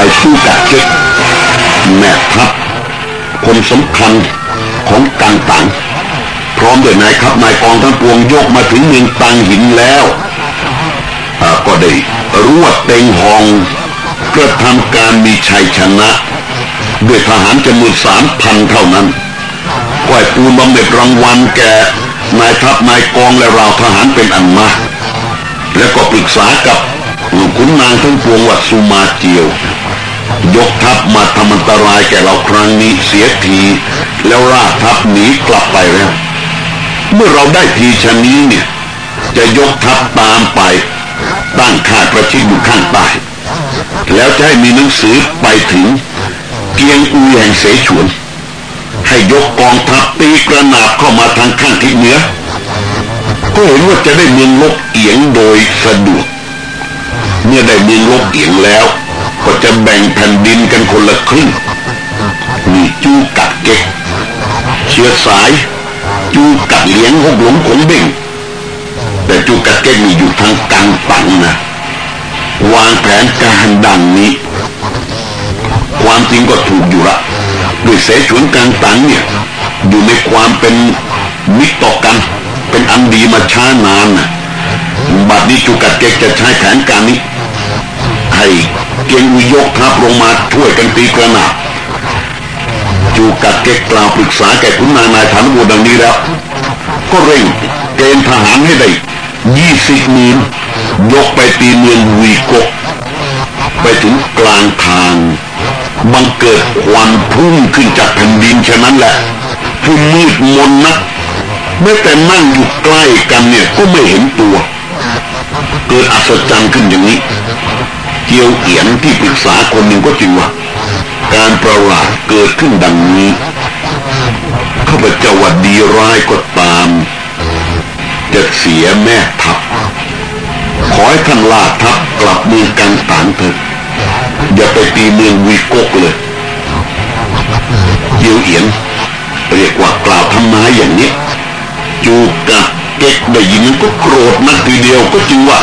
ายสู้กับเก็กแม่ทัพคนสำคัญของกังตังพร้อมด้วยนายครับนายกองทั้งปวงยกมาถึงเมืองตังหินแล้วก็ได้รวดเต็งหองกระทำการมีชัยชนะ ด้วยทหารจำนวนสามพันเท่านั้นก่อยปูนบำเหน็จรางวัลแก่นายทัพนายกองและราวทหารเป็นอันมากและก็ปรึกษากับ ขุนนางทั้งปวงวัดสุมาเจียว ยกทัพมาทำอันตรายแก่เราครั้งนี้เสียที แล้วราทัพหนีกลับไปแล้ว เมื่อเราได้ทีชนี้เนี่ย จะยกทัพตามไปตั้งค่ายประชิดอยู่ข้างใต้แล้วจะให้มีหนังสือไปถึงเกียงอูแห่งเสฉวน ให้ยกกองทัพตีกระนาบเข้ามาทางข้างทิศเหนือ ก็เห็นว่าจะได้เมืองลกเอียงโดยสะดวก เมื่อได้เมืองลกเอียงแล้ว ก็จะแบ่งแผ่นดินกันคนละครึ่งมีจูกัดเก็กเชื้อสาย จูกัดเลี้ยงหกหลงขงเบ่ง แต่จูกัดเก็กมีอยู่ทางกลางปังนะวางแผนการดังนี้ ความจริงก็ถูกอยู่ละด้วยเสฉวนกลางตังเนี่ยอยู่ในความเป็นมิตรต่อกัน เป็นอันดีมาช้านานนะบัดนี้จูกัดเก็กจะใช้แผนการนี้ ให้เกียงวิยกทัพลงมาช่วยกันตีกระหนาจูกัดเก็กกล่าวปรึกษาแก่ขุนนางนายฐานบุดังนี้แล้ว ก็เร่งเกณฑ์ทหารให้ได้ยี่สิบมีลยกไปตีเมืองวีกก ไปถึงกลางทางบังเกิดควันพุ่งขึ้นจากแผ่นดินฉะนั้นแหละผู้มืดมนนะแม้แต่นั่งอยู่ใกล้กันเนี่ยก็ไม่เห็นตัว เกิดอัศจรรย์ขึ้นอย่างนี้ เจียวเอียนที่ปรึกษาคนหนึ่งก็จริงว่า การประหลาดเกิดขึ้นดังนี้ข้าพเจ้าว่าดีร้ายก็ตาม จะเสียแม่ทัพขอให้ท่านลาทัพกลับเมืองกันตานเถิดอย่าไปตีเมืองวีกกเลยเจียวเอียนเรียกว่ากล่าวทำมาอย่างนี้จูกะเก็กได้ยินก็โกรธนักทีเดียวก็จริงว่า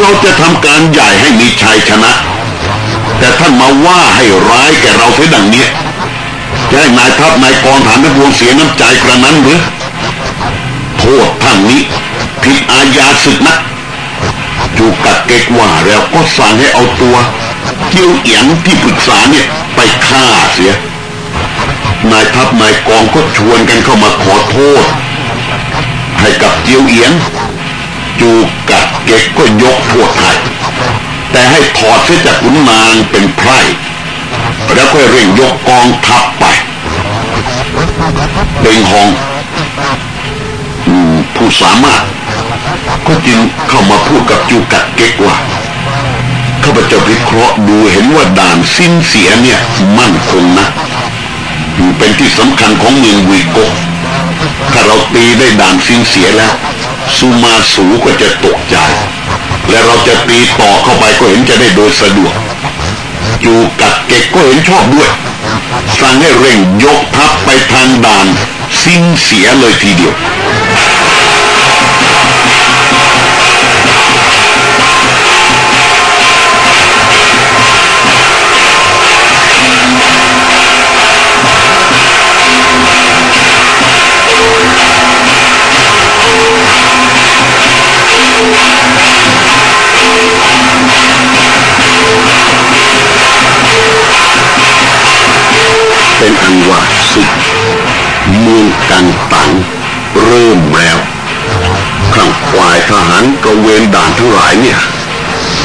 เราจะทำการใหญ่ให้มีชัยชนะ แต่ท่านมาว่าให้ร้ายแก่เราเสียดังนี้จะให้นายทัพนายกองฐานทั้งวงเสียน้ำใจกระนั้นหรือโทษท่านนี้ผิดอาญาศึกนะจูกัดเกกว่าแล้วก็สั่งให้เอาตัวเกี่ยวเอียงที่ปรึกษาเนี่ยไปฆ่าเสีย นายทัพนายกองก็ชวนกันเข้ามาขอโทษ ให้กับเจียวเอียน จูกัดเก็กก็ยกโทษให้แต่ให้ถอดเสียจากขุนนางเป็นไพร่แล้วก็เร่งยกกองทัพไปเป็นหองผู้สามารถก็จึงเข้ามาพูดกับจูกัดเก็กว่าข้าพเจ้าวิเคราะห์ดูเห็นว่าด่านสิ้นเสียเนี่ยมั่นคงนะเป็นที่สำคัญของเมืองวีโกถ้าเราตีได้ด่านสิ้นเสียแล้ว ซูมาสูก็จะตกใจ และเราจะตีต่อเข้าไปก็เห็นจะได้โดยสะดวกจูกัดเก็กก็เห็นชอบด้วย สั่งให้เร่งยกทัพไปทางด่าน สิ้นเสียเลยทีเดียว เวนด่านทั้งหลายเนี่ย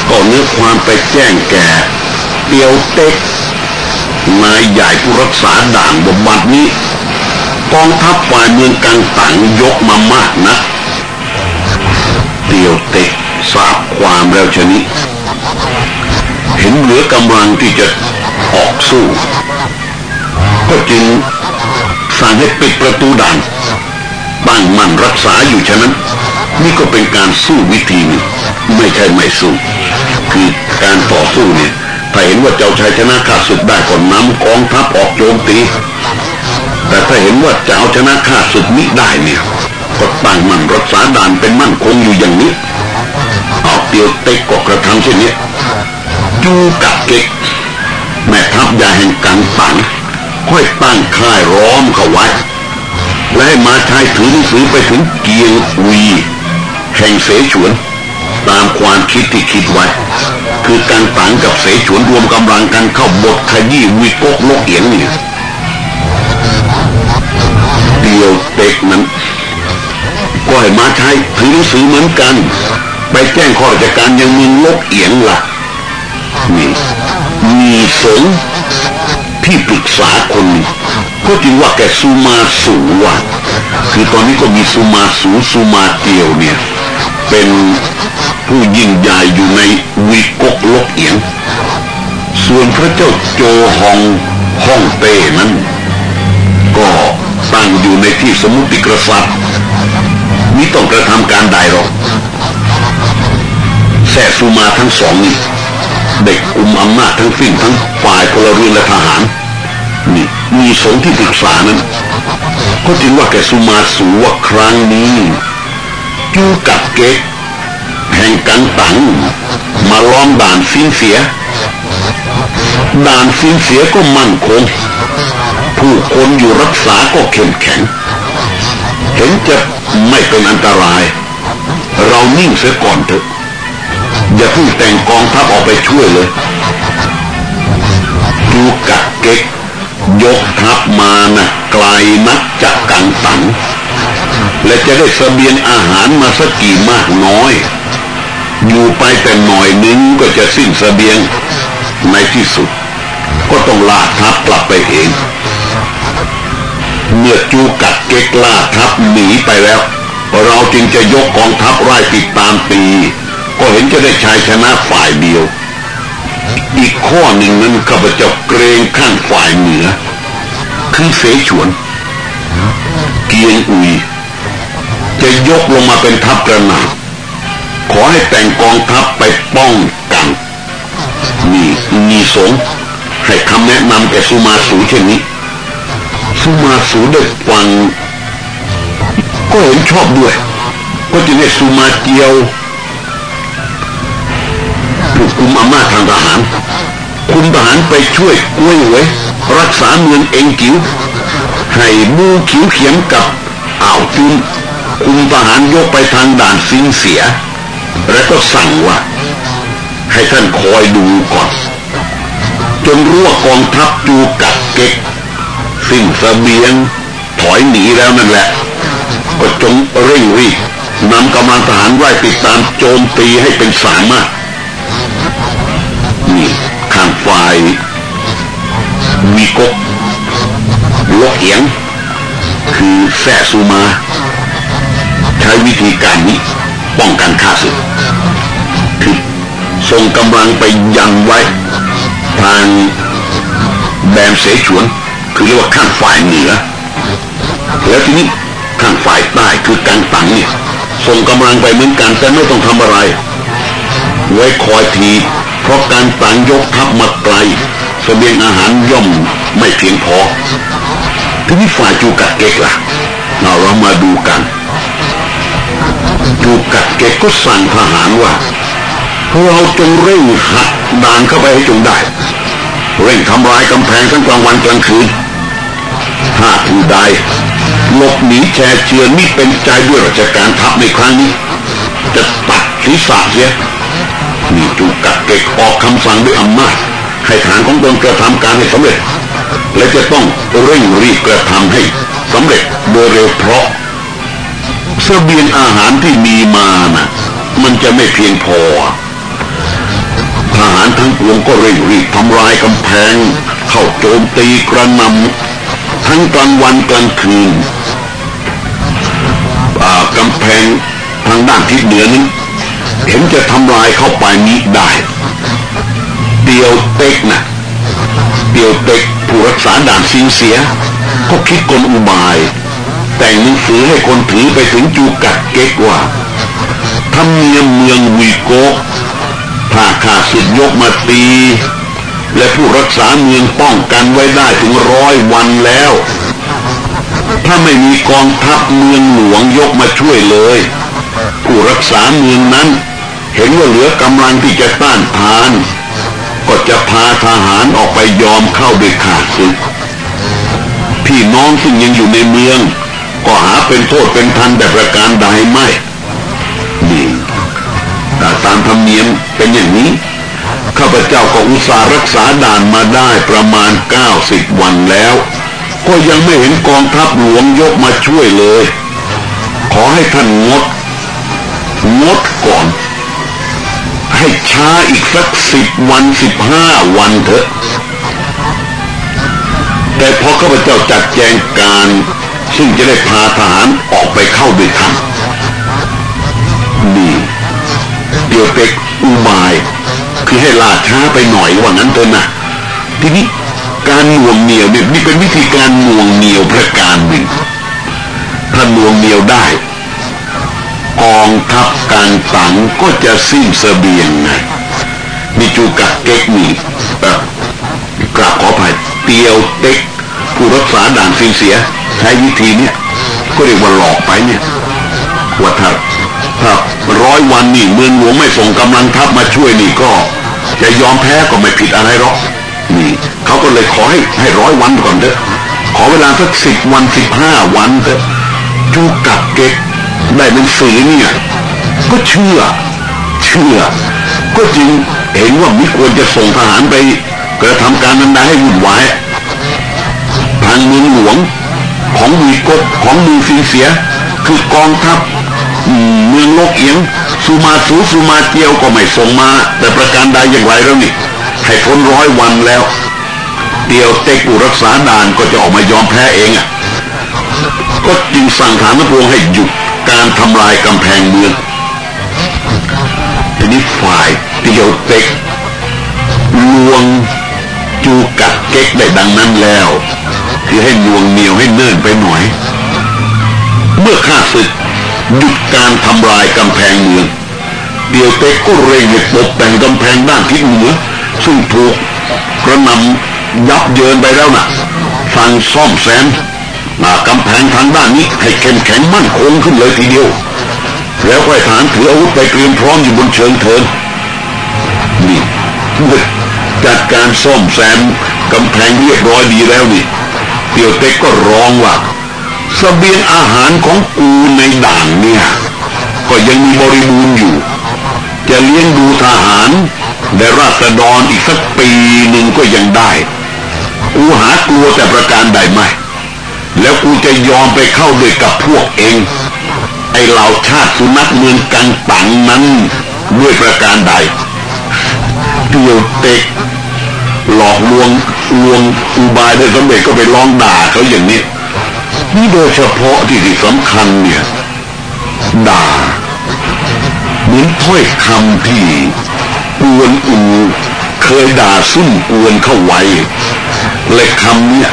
ก็เนื้อความไปแจ้งแก่เตียวเต็กนายใหญ่ผู้รักษาด่านบำบัดนี้กองทัพฝ่ายเมืองกันตังยกมามากนะเตียวเต็กทราบความแล้วชนิดเห็นเหลือกำลังที่จะออกสู้ ก็จึงสั่งให้ปิดประตูด่านตั้งมั่นรักษาอยู่ฉะนั้น นี่ก็เป็นการสู้วิธีหนึ่งไม่ใช่ไม่สู้คือการต่อสู้เนี่ยถ้าเห็นว่าเจ้าชายชนะข้าศึกได้ก็นำกองทัพออกโจมตี แต่ถ้าเห็นว่าจะเอาชนะข้าศึกนี้ได้เนี่ยก็ตั้งมั่นรักษาด่านเป็นมั่นคงอยู่อย่างนี้เอาเตียวเต็กก็กระทำเช่นนี้จูกับเก็กแม่ทัพใหญ่แห่งกังตังค่อยตั้งค่ายร้อมเขาไว้ และให้มาชายถือหนังสือไปถึงเกียงอุย แห่งเสฉวน ตามความคิดที่คิดไว้ คือการตังกับเสฉวนรวมกำลังกันเข้าบทขยี้วิกกลกเอียงนี่เดียวเต็กนั้นก็ให้มาใช้ถือหนังสือเหมือนกัน ไปแจ้งข้อราชการยังมึงลกเอียงล่ะนี่มีสงที่ปรึกษาคนก็จึงว่าแกสุมาสูว่ะคือตอนนี้ก็มีสุมาสูสุมาเตียวเนี่ย เป็นผู้ยิ่งใหญ่อยู่ในวิกกลกเอียง ส่วนพระเจ้าโจฮองฮ่องเต้นั้น ก็ตั้งอยู่ในที่สมุติกษัตริย์มิต้องกระทำการใดหรอกแสสุมาทั้งสองนี่เด็กกุมอำนาจทั้งสิ้นทั้งฝ่ายพลเรือนและทหารนี่มีสงที่ปรึกษานั้นก็จึงว่าแกสุมาสูว่าครั้งนี้ จูกับเก๊กแห่งกังตังมาล้อมด่านซินเสีย ด่านซินเสียก็มั่นคง ผู้คนอยู่รักษาก็เข้มแข็ง เห็นจะไม่เป็นอันตราย เรานิ่งเสียก่อนเถอะ อย่าเพิ่งแต่งกองทัพออกไปช่วยเลยดูกักเก๊กยกทัพมานะไกลนักจากกังตัง และจะได้สเสบียงอาหารมาสักกี่มากน้อย อยู่ไปแต่หน่อยนึงก็จะสิ้นสเสบียงในที่สุด ก็ต้องลาทัพกลับไปเอง เมื่อจูกัดเก๊กล่าทัพหนีไปแล้ว เราจึงจะยกกองทัพไล่ติดตามตีก็เห็นจะได้ชัยชนะฝ่ายเดียว อีกข้อหนึ่งนั้นข้าพเจ้าเกรงข้างฝ่ายเหนือ คือเสฉวน เกียงอุย จะยกลงมาเป็นทัพกระหน่ำขอให้แต่งกองทัพไปป้องกันนี่มีสงให้คำแนะนำแก่สุมาสูเช่นนี้ สุมาสูได้ฟัง ก็เห็นชอบด้วย ก็จึงให้สุมาเกียวผู้คุมอำนาจทางทหาร คุมทหารไปช่วยกล้วยไว้รักษาเมืองเองกิวให้มูขิวเขียมกับอ่าวจุน คุมทหารยกไปทางด่านซิงเสีย แล้วก็สั่งว่า ให้ท่านคอยดูก่อน จนรู้ว่ากองทัพจูกัดเก็กสิ้นสเบียง ถอยหนีแล้วนั่นแหละ ก็จงเร่งรีบนำกำลังทหารไล่ติดตามโจมตีให้เป็นสามารถนี่ข้างฝ่ายมีกกลกเอียง คือแสซูมา ใช้วิธีการนี้ป้องกันข้าศึกคือส่งกำลังไปยันไว้ ทางแบมเสฉวน คือเรียกว่าข้างฝ่ายเหนือ แล้วทีนี้ข้างฝ่ายใต้คือกังตังเนี่ยส่งกำลังไปเหมือนกันแต่ไม่ต้องทำอะไร ไว้คอยทีเพราะการตังยกทัพมาไกลสเสบียงอาหารย่อมไม่เพียงพอทีนี้ฝ่ายจูกัดเก็กล่ะเราเรามาดูกัน จูกัดเก็กก็สั่งทหารว่าเราจงเร่งหักด่านเข้าไปให้จงได้ เร่งทำลายกำแพงทั้งกลางวันกลางคืนถ้าผู้ใดหลบหนีแชร์เชือนนี่เป็นใจด้วยราชการทัพในครั้งนี้ จะตัดศีรษะเสียนี่จูกัดเก็กออกคำสั่งด้วยอำนาจให้ฐานของตนกระทำการให้สำเร็จ และจะต้องเร่งรีบกระทำให้สำเร็จโดยเร็วเพราะ เสบียงอาหารที่มีมานะ่ะมันจะไม่เพียงพอทหารทั้งปวงก็เร่งรีบทำลายกำแพง เข้าโจมตีกระนำทั้งกลางวันกลางคืนกำแพงทางด้านทิศเหนือนี้เห็นจะทำลายเข้าไปนี้ได้เดียวเต็กนะเดียวเต็กผู้รักษาด่านซิงเสีย ก็คิดกลอุบาย แต่งหนังสือให้คนถือไปถึงจูกัดเก๊กว่าทำเนียมเมืองวีโกถ้าข้าศึกยกมาตี และผู้รักษาเมืองป้องกันไว้ได้ถึงร้อยวันแล้ว ถ้าไม่มีกองทัพเมืองหลวงยกมาช่วยเลย ผู้รักษาเมืองนั้น เห็นว่าเหลือกำลังที่จะต้านทาน ก็จะพาทหารออกไปยอมเข้าโดยขาดศึกพี่น้องซึ่งยังอยู่ในเมือง ก็หาเป็นโทษเป็นทันแต่ประการใดไม่นี่แต่ตามธรรมเนียมเป็นอย่างนี้ ข้าพเจ้าก็อุตส่าห์รักษาด่านมาได้ประมาณเก้าสิบวันแล้ว ก็ยังไม่เห็นกองทัพหลวงยกมาช่วยเลย ขอให้ท่านงด งดก่อน ให้ช้าอีกสักสิบวันสิบห้าวันเถอะแต่พอข้าพเจ้าจัดแจงการ ซึ่งจะได้พาทหารออกไปเข้าด้วยกันนี่เดี๋ยวเป็กอุบาย คือให้ล่าช้าไปหน่อยว่างั้นเถอะนะทีนี้การหน่วงเหนียวเนี่ยนี่เป็นวิธีการหน่วงเหนียวประการหนึ่งถ้าหน่วงเหนียวได้กองทัพการตังก็จะสิ้นเสบียงไงมีจูกักเก๊กนี่กราบขออภัยเตียวเต็กผู้รักษาด่านสินเสีย ใช้วิธีเนี้ยก็เรียกว่าหลอกไปเนี่ยว่าถ้าถ้าร้อยวันนี่เมืองหลวงไม่ส่งกำลังทัพมาช่วยนี่ก็ จะยอมแพ้ก็ไม่ผิดอะไรหรอกนี่เขาก็เลยขอให้ให้ร้อยวันก่อนเถอะขอเวลาสักสิบวันสิบห้าวันเถอะจูกับเก็กได้หนังสือเนี่ยก็เชื่อ เชื่อ ก็จริงเห็นว่าไม่ควรจะส่งทหารไปกระทำการนั้นได้ให้วุ่นวายทางเมืองหลวง ของมีกบของมือฟินเสีย คือกองทัพเมืองโลกเอียงสุมาสูสุมาเตียวก็ไม่ส่งมา แต่ประการใดอย่างไรแล้วนี่ให้พ้นร้อยวันแล้วเตียวเต็กอุรักษาด่านก็จะออกมายอมแพ้เองอะก็จึงสั่งฐานพวงให้หยุดการทำลายกำแพงเมืองทีนี้ฝ่ายเตียวเต็กลวงจูกัดเก๊กได้ดังนั้นแล้ว คือให้ลวงเหนียวให้เนิ่นไปหน่อย เมื่อข้าศึกหยุดการทำลายกำแพงเมืองเดียวเต็กก็เร่งให้ปกแต่งกำแพงด้านทิศเหนือซึ่งถูกกระนำยับเยินไปแล้วนะ่ะสั่งซ่อมแซมหน้ากำแพงทางด้านนี้ให้เข้มแข็งมั่นคงขึ้นเลยทีเดียว แล้วค่อยฐานถืออาวุธไปเตรียมพร้อมอยู่บนเชิงเทินนี่จัดการซ่อมแซมกำแพงเรียบร้อยดีแล้วนี่ เตียวเต็กก็ร้องว่าสเสบียงอาหารของกูในด่านเนี่ย ก็ยังมีบริบูรณ์อยู่ จะเลี้ยงดูทหารและราษฎรอีกสักปีหนึ่งก็ยังได้ กูหากลัวแต่ประการใดไม่ แล้วกูจะยอมไปเข้าด้วยกับพวกเอง ไอเหล่าชาติสุนัขเมืองกังตังนั้นด้วยประการใดเตียวเต็ก หลอกลวงลวงอุบายได้สำเร็จก็ไปร้องด่าเขาอย่างนี้นี่โดยเฉพาะที่ที่สำคัญเนี่ย ด่าเหมือนถ้อยคำที่กวนอูเคยด่าซุ่มกวนเข้าไว้และคำเนี่ย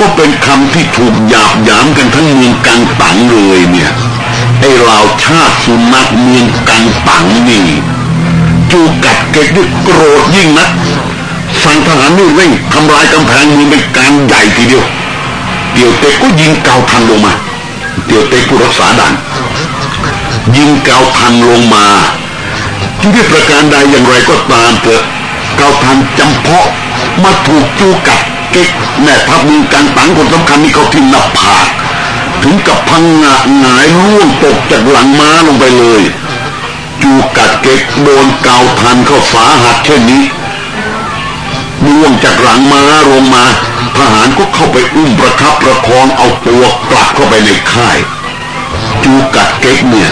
ก็เป็นคำที่ถูกหยาบยามกันทั้งเมืองกังตังเลยเนี่ยไอ้เราชาติสุนัขเมืองกังตังนี่จูกัดเกด้วยโกรธยิ่งนะ สั่งทหารนี่เร่งทำลายกำแพงเมืองเป็นการใหญ่ทีเดียวเตียวเต็กก็ยิงเกาทันลงมาเตียวเต็กผู้รักษาด่าน ยิงเกาทันลงมาที่ด้วยประการใดอย่างไรก็ตามเถอะเกาทันจำเพาะมาถูกจูกัดเก๊กแม่ทัพมือการตังคนสำคัญนี่เขาทิ่มหน้าผากถึงกับพังงะหงายร่วงตกจากหลังม้าลงไปเลย จูกัดเก๊กโดนเกาทันเข้าสาหัสเช่นนี้ ล่วงจากหลังม้าลงมา ทหารก็เข้าไปอุ้มประคับประคองเอาตัวกลับเข้าไปในค่าย จูกัดเก๊กเนี่ย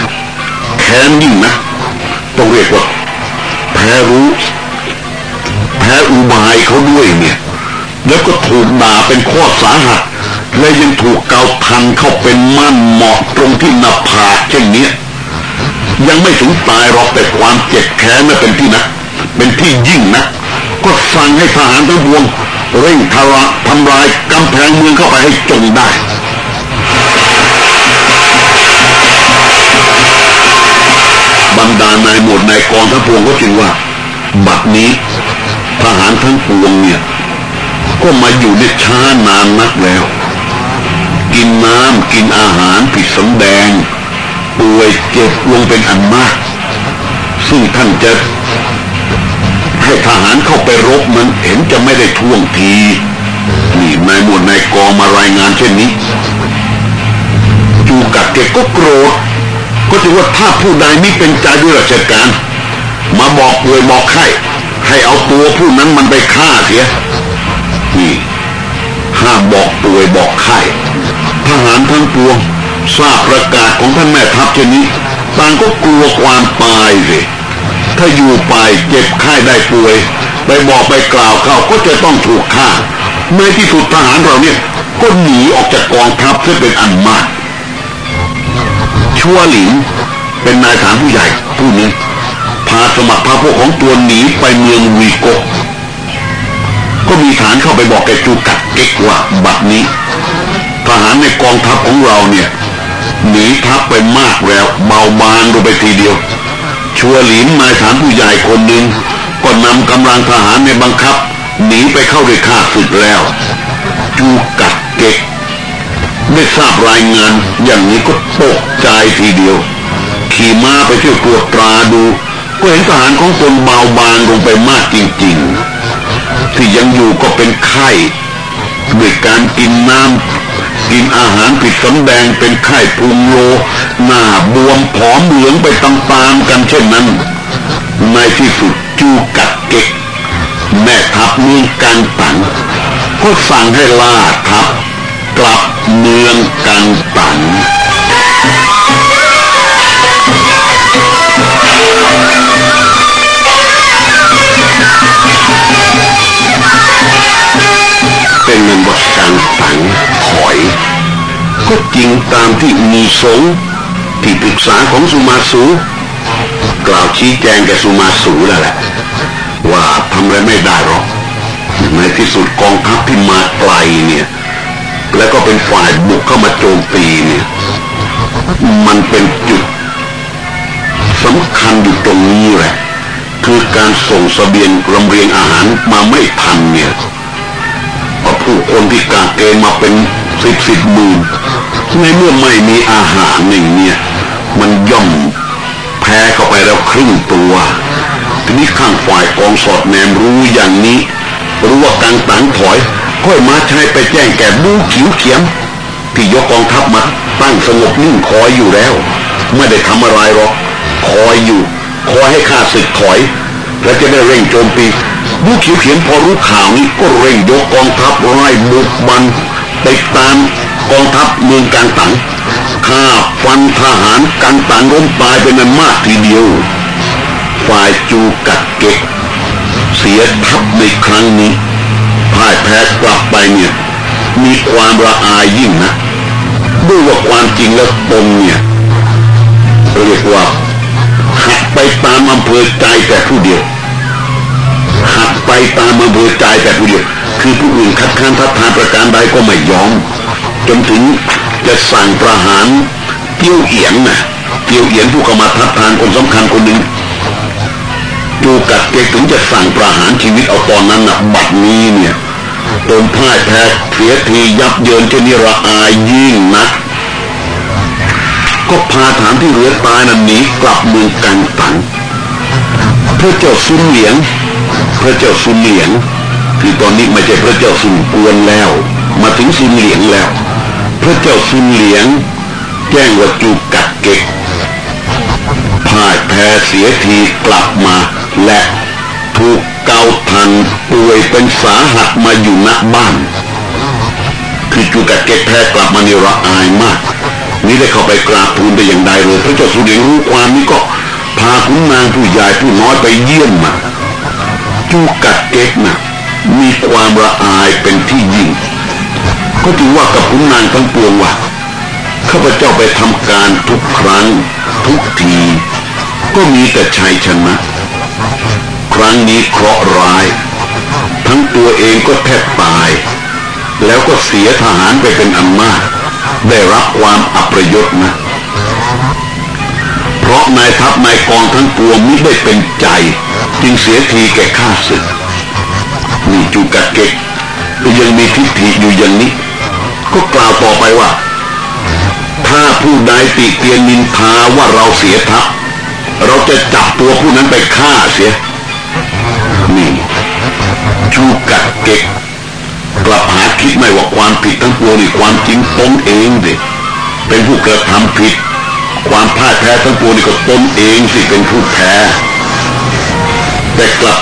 แค้นยิ่งนะต้องเรียกว่าแพ้รู้แพ้อุบายเขาด้วยเนี่ย แล้วก็ถูกด่าเป็นข้อสาหัส และยังถูกเกาทันเข้าเป็นมั่นเหมาะตรงที่หน้าผากเช่นนี้ยังไม่ถึงตายหรอกแต่ความเจ็บแค้นน่ะเป็นที่นะเป็นที่ยิ่งนะ ก็สั่งให้ทหารทั้งปวงเร่งทละทำลายกำแพงเมืองเข้าไปให้จงได้บรรดานายหมวดนายกองทั้งปวงก็จึงว่า บัดนี้ทหารทั้งปวงเนี่ย ก็มาอยู่ในช้านานนักแล้ว กินน้ำกินอาหารผิดสำแดงป่วยเจ็บลงเป็นอันมาก ซึ่งท่านจะ ให้ทหารเข้าไปรบมันเห็นจะไม่ได้ท่วงที นี่นายหมวดนายกองมารายงานเช่นนี้ จูกัดเกก็โกรธก็ถือว่าถ้าผู้ใดไม่เป็นใจด้วยราชการ มาบอกป่วยบอกไข้ให้เอาตัวผู้นั้นมันไปฆ่าเสียนี่ห้ามบอกป่วยบอกไข้ทหารทั้งปวงทราบประกาศของท่านแม่ทัพเช่นนี้ต่างก็กลัวความตายสิ ถ้าอยู่ไปเจ็บไข้ได้ป่วย ไปบอกไปกล่าวเขาก็จะต้องถูกฆ่าในที่สุดทหารเราเนี่ยก็หนีออกจากกองทัพเพื่อเป็นอันมาก ชัวหลิงเป็นนายทหารผู้ใหญ่ผู้นี้พาสมัครพาพวกของตัวหนีไปเมืองวีโกก็มีฐานเข้าไปบอกแกจูกัดเก๊กว่าบัดนี้ ทหารในกองทัพของเราเนี่ยหนีทัพไปมากแล้วเบาบางลงไปทีเดียว ชัวหลินนายฐานผู้ใหญ่คนหนึ่งก็นำกำลังทหารในบังคับ หนีไปเข้าด้วยข้าศึกแล้ว จูกัดเก๊กได้ทราบรายงานอย่างนี้ก็ตกใจทีเดียว ขี่ม้าไปเที่ยวตรวจตราดู ก็เห็นทหารของตนเบาบางลงไปมากจริง ๆ ที่ยังอยู่ก็เป็นไข้ด้วยการกินน้ำ กินอาหารผิดสำแดงเป็นไข้พุงโลหน้าบวมผอมเหลืองไปตามๆกันเช่นนั้น ในที่สุดจูกัดเก็ก แม่ทัพเมืองกันตังก็สั่งให้ล่าทัพกลับเมืองกันตัง ก็จริงตามที่มีสงที่ปรึกษาของสุมาสูกล่าวชี้แจงแกสุมาสูแล้วแหละ ว่าทำอะไรไม่ได้หรอกในที่สุดกองทัพที่มาไกลเนี่ย แล้วก็เป็นฝ่ายบุกเข้ามาโจมตีเนี่ย มันเป็นจุดสำคัญอยู่ตรงนี้แหละ คือการส่งสเสบียงลำเรียงอาหารมาไม่ทันเนี่ยเพราผู้คนที่กาเกณฑ์มาเป็น สิบสิบหมื่นในเมื่อไม่มีอาหารหนึ่งเนี่ย มันย่อมแพ้เข้าไปแล้วครึ่งตัวทีนี้ข้างฝ่ายกองสอดแนมรู้อย่างนี้ รู้ว่าการตังถอย ค่อยมาใช้ไปแจ้งแก่บูขิวเขียมที่ยกกองทัพมาตั้งสงบนิ่งคอยอยู่แล้ว ไม่ได้ทำอะไรหรอกคอยอยู่ คอยให้ข้าศึกถอย และจะได้เร่งโจมตีบูขิวเขียมพอรู้ข่าวนี้ก็เร่งยกกองทัพไล่บุกบัน ติดตามกองทัพเมืองการตังฆ่าฟันทหารกันตังล้มตายเป็นอันมากทีเดียว ฝ่ายจูกัดเก็กเสียทัพในครั้งนี้พ่ายแพ้กลับไปเนี่ย มีความระอายยิ่งนะด้วยว่าความจริงแล้วตนเนี่ยเรียกว่าหักไปตามอำเภอใจแต่ผู้เดียวหักไปตามอำเภอใจแต่ผู้เดียว คือผู้อื่นคัดค้านทัดทานประการใดก็ไม่ยอม จนถึงจะสั่งประหารเตี้ยวเอียนนะเตี้ยวเอียนผู้เข้ามาทัดทานคนสำคัญคนหนึ่งดูกัดเกถึงจะสั่งประหารชีวิตเอาตอนนั้นนะบัดนี้เนี่ยตนพ่ายแพ้เสียทียับเยินเช่นนี้ระอายยิ่งนักก็พาฐานที่เหลือตายนั้นหนีกลับเมืองกันตังพระเจ้าซุนเหลียง พระเจ้าซุนเหลียง คือตอนนี้ไม่ใช่พระเจ้าซุนกวนแล้ว มาถึงซุนเหลียงแล้ว พระเจ้าซุนเหลียง แจ้งว่าจูกัดเก็กพ่ายแพ้เสียทีกลับมา และถูกเกาทันป่วยเป็นสาหัสมาอยู่ณบ้าน คือจูกัดเก็กแพ้กลับมาในระอายมาก นี่ได้เข้าไปกราบทูลไปอย่างใดเลยพระเจ้าสุเดียงรู้ความนี้ก็พาคุณนางผู้ใหญ่ผู้น้อยไปเยี่ยมมาจูกัดเก็กนะ่ะ มีความระอายเป็นที่ยิ่งก็ถือว่ากับคุณนางทั้งปวงว่าข้าพเจ้าไปทำการทุกครั้งทุกที ก็มีแต่ชัยชนะ ครั้งนี้เคราะห์ร้าย ทั้งตัวเองก็แทบตาย แล้วก็เสียทหารไปเป็นอันมาก ได้รับความอัประยศนะ เพราะนายทัพนายกองทั้งปวงมิได้เป็นใจ จึงเสียทีแก่ข้าศึก นี่จูกัดเก็กยังมีทิฏฐิอยู่อย่างนี้ ก็กล่าวต่อไปว่า ถ้าผู้ใดติเตียนนินทาว่าเราเสียทัพเราจะจับตัวผู้นั้นไปฆ่าเสียนี่ชูกัดเก็กกลับหาคิดไม่ว่าความผิดทั้งปวงนี่ความจริงตนเองเด็เป็นผู้กระทำผิด ความพ่ายแพ้ทั้งปวงนี่ก็ตนเองสิเป็นผู้แพ้แต่กลับ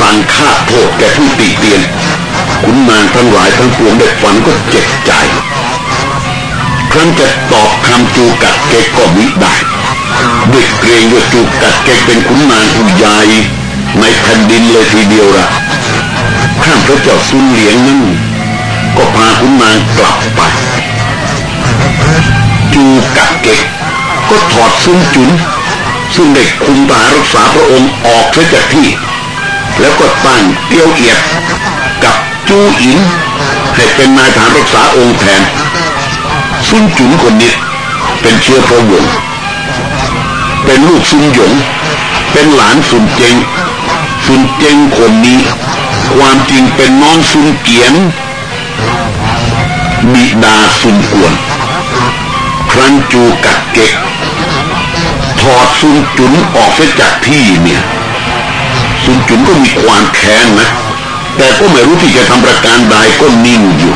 สั่งฆ่าโทษแก่ผู้ติเตียนขุนนางทั้งหลายทั้งปวงได้ฝันก็เจ็บใจ ครั้นจะตอบคำจูกัดเกกก็มิได้ด้วยเกรงว่าจูกัดเกกเป็นขุนนางผู้ใหญ่ในแผ่นดินเลยทีเดียวละข้ามพระเจ้าซุนเหลียงนั้นก็พาขุนนางกลับไป จูกัดเกกก็ถอดซุ้มจุนซึ่งได้คุมทหารักษาพระองค์ออกเสียจากที่ แล้วก็ตั้งเตี้ยวเอียดกับจูอินให้เป็นนายทหารรักษาองค์แทน ซุนจุนคนนี้เป็นเชื้อพระวงศ์เป็นลูกซุนหยง เป็นหลานซุนเจงซุนเจงคนนี้ ความจริงเป็นน้องซุนเกียนบิดาซุนกวน ครั้นจูกัดเก็กถอดซุนจุนออกไปจากที่เนี่ย ซุนจุนก็มีความแค้นนะ แต่ก็ไม่รู้ที่จะทำประการใดก็นิ่งอยู่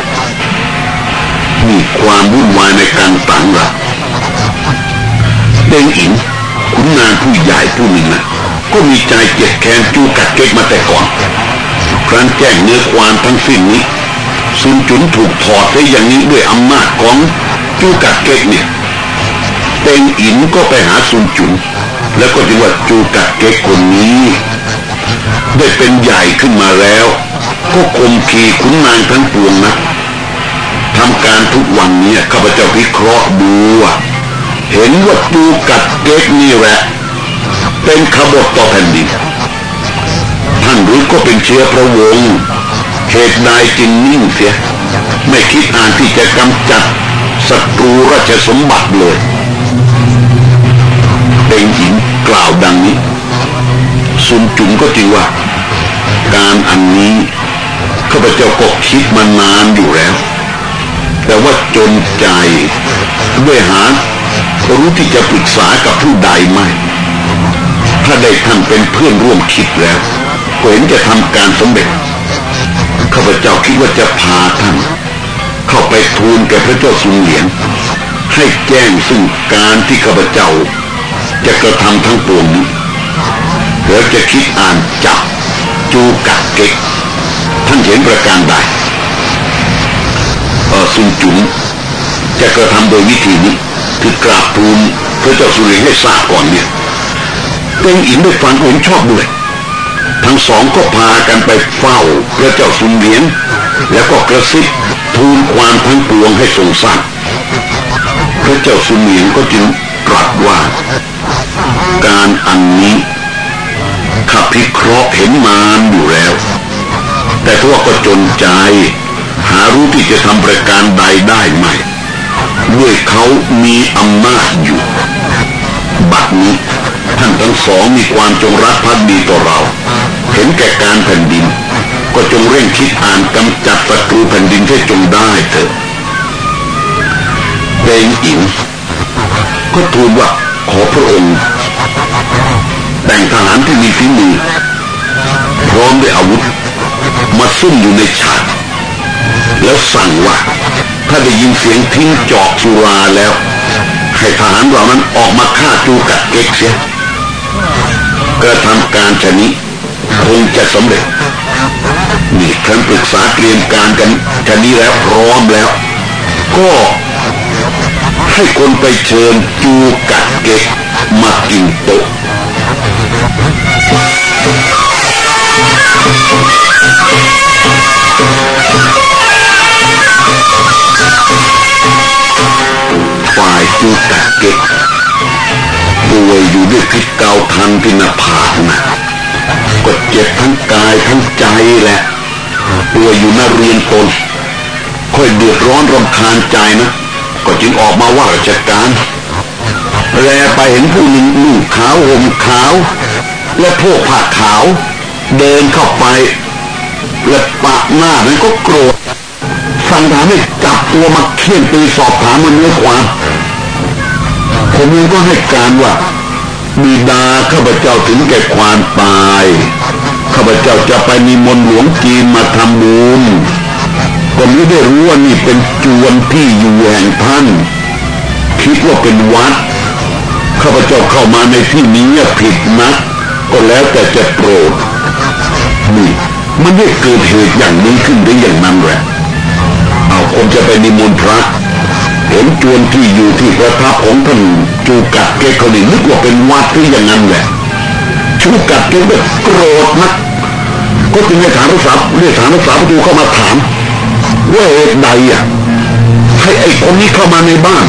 มีความวุ่นวายในการต่างระเดงอินขุนนางผู้ใหญ่ผู้หนึ่งนะก็มีใจเจ็บแค้นจูกัดเก็กมาแต่ก่อน ครั้นแจ้งเนื้อความทั้งสิ้นนี้ซุนจุนถูกถอดไปอย่างนี้ด้วยอำนาจของจูกัดเก็กเนี่ยเต็งอินก็ไปหาซุนจุน แล้วก็จึงว่าจูกัดเก็กคนนี้ ได้เป็นใหญ่ขึ้นมาแล้ว ก็คมขีขุนนางทั้งปวงนะทำการทุกวันนี้ข้าพเจ้าพิเคราะห์ดูว่าเห็นว่าจูกัดเก็กนี่แหละ เป็นขบฏต่อแผ่นดินท่านรู้ก็เป็นเชื้อพระวงศ์เหตุใดจึงนิ่งเสีย ไม่คิดอ่านที่จะกำจัดศัตรูราชสมบัติเลย เป็นหญิงกล่าวดังนี้ ซุนจุนก็จริงว่า การอันนี้ข้าพเจ้าก็คิดมานานอยู่แล้ว แต่ว่าจนใจด้วยหารู้ที่จะปรึกษากับผู้ใดไม่ถ้าได้ท่านเป็นเพื่อนร่วมคิดแล้วก็เห็นจะทำการสำเร็จข้าพเจ้าคิดว่าจะพาท่าน เข้าไปทูลแก่พระเจ้าสุนเหลียงให้แจ้งซึ่งการที่ข้าพเจ้าจะกระทำทั้งปวงนี้ แล้วจะคิดอ่านจับจูกัดเก็กท่านเห็นประการใดเออซุนจุนจะกระทำโดยวิธีนี้คือกราบทูลพระเจ้าสุริยให้ทราบก่อนเนี่ยเต็งอินด้วยฟังเห็นชอบด้วย ทั้งสองก็พากันไปเฝ้าพระเจ้าสุนเหลียงแล้วก็กระซิบทูลความทั้งปวงให้ทรงทราบพระเจ้าสุนเหลียงก็จึงตรัสว่า การอันนี้ ข้าพิเคราะห์เห็นมานอยู่แล้ว แต่ทว่าก็จนใจ หารู้ที่จะทำประการใดได้ไหม ด้วยเขามีอำนาจอยู่ บัดนี้ท่านทั้งสองมีความจงรักภักดีต่อเรา เห็นแก่การแผ่นดิน ก็จงเร่งคิดอ่านกำจัดศัตรูแผ่นดินให้จงได้เถิดเบงอินก็ทูลว่าขอพระองค์ แต่งทหารที่มีฝีมือพร้อมด้วยอาวุธ มาซุ่มอยู่ในฉากแล้วสั่งว่า ถ้าได้ยินเสียงทิ้งจอกสุราแล้ว ให้ทหารเหล่านั้นออกมาฆ่าจูกัดเก็กเสียกระทำการชนิดคงจะสำเร็จนี่ครั้นปรึกษาเตรียมการกันชนี้แล้วพร้อมแล้ว ก็ให้คนไปเชิญจูกัดเก็กมากินโต๊ะ ฝ่ายจูกัดเก็กป่วยอยู่ด้วยพิษเกาทันที่หน้าผากนะก็เจ็บทั้งกายทั้งใจแหละป่วยอยู่หน้าเรียนตนค่อยเดือดร้อนรำคาญใจนะก็จึงออกมาว่าราชการแลไปเห็นผู้หนึ่งนุ่งขาวห่มขาว และพวกผ้าขาว เดินเข้าไปและปะหน้านั้นก็โกรธสั่งถามให้จับตัวมาเคี่ยนตีสอบถามมันเนื้อความผมเองก็ให้การว่าบิดาข้าพเจ้าถึงแก่ความตายข้าพเจ้าจะไปนิมนต์หลวงจีนมาทำบุญก็ไม่ได้รู้ว่านี่เป็นจวนที่อยู่แห่งท่านคิดว่าเป็นวัดข้าพเจ้าเข้ามาในที่นี้ผิดนะ ก็แล้วแต่จะโปรดนี่มันได้เกิดเหตุอย่างนี้ขึ้นได้อย่างนั้นแหละเอาคนจะไปนิมนต์พระ เห็นจวนที่อยู่ที่ประทับของท่านจูกัดเกเขานี่นึกว่าเป็นวัดที่อย่างนั้นแหละจูกัดเกก็โกรธนะก็จึงให้ถามรักษาเรียกถามรักษาประตูเข้ามาถามว่าเหตุใดอะให้ไอ้คนนี้เข้ามาในบ้าน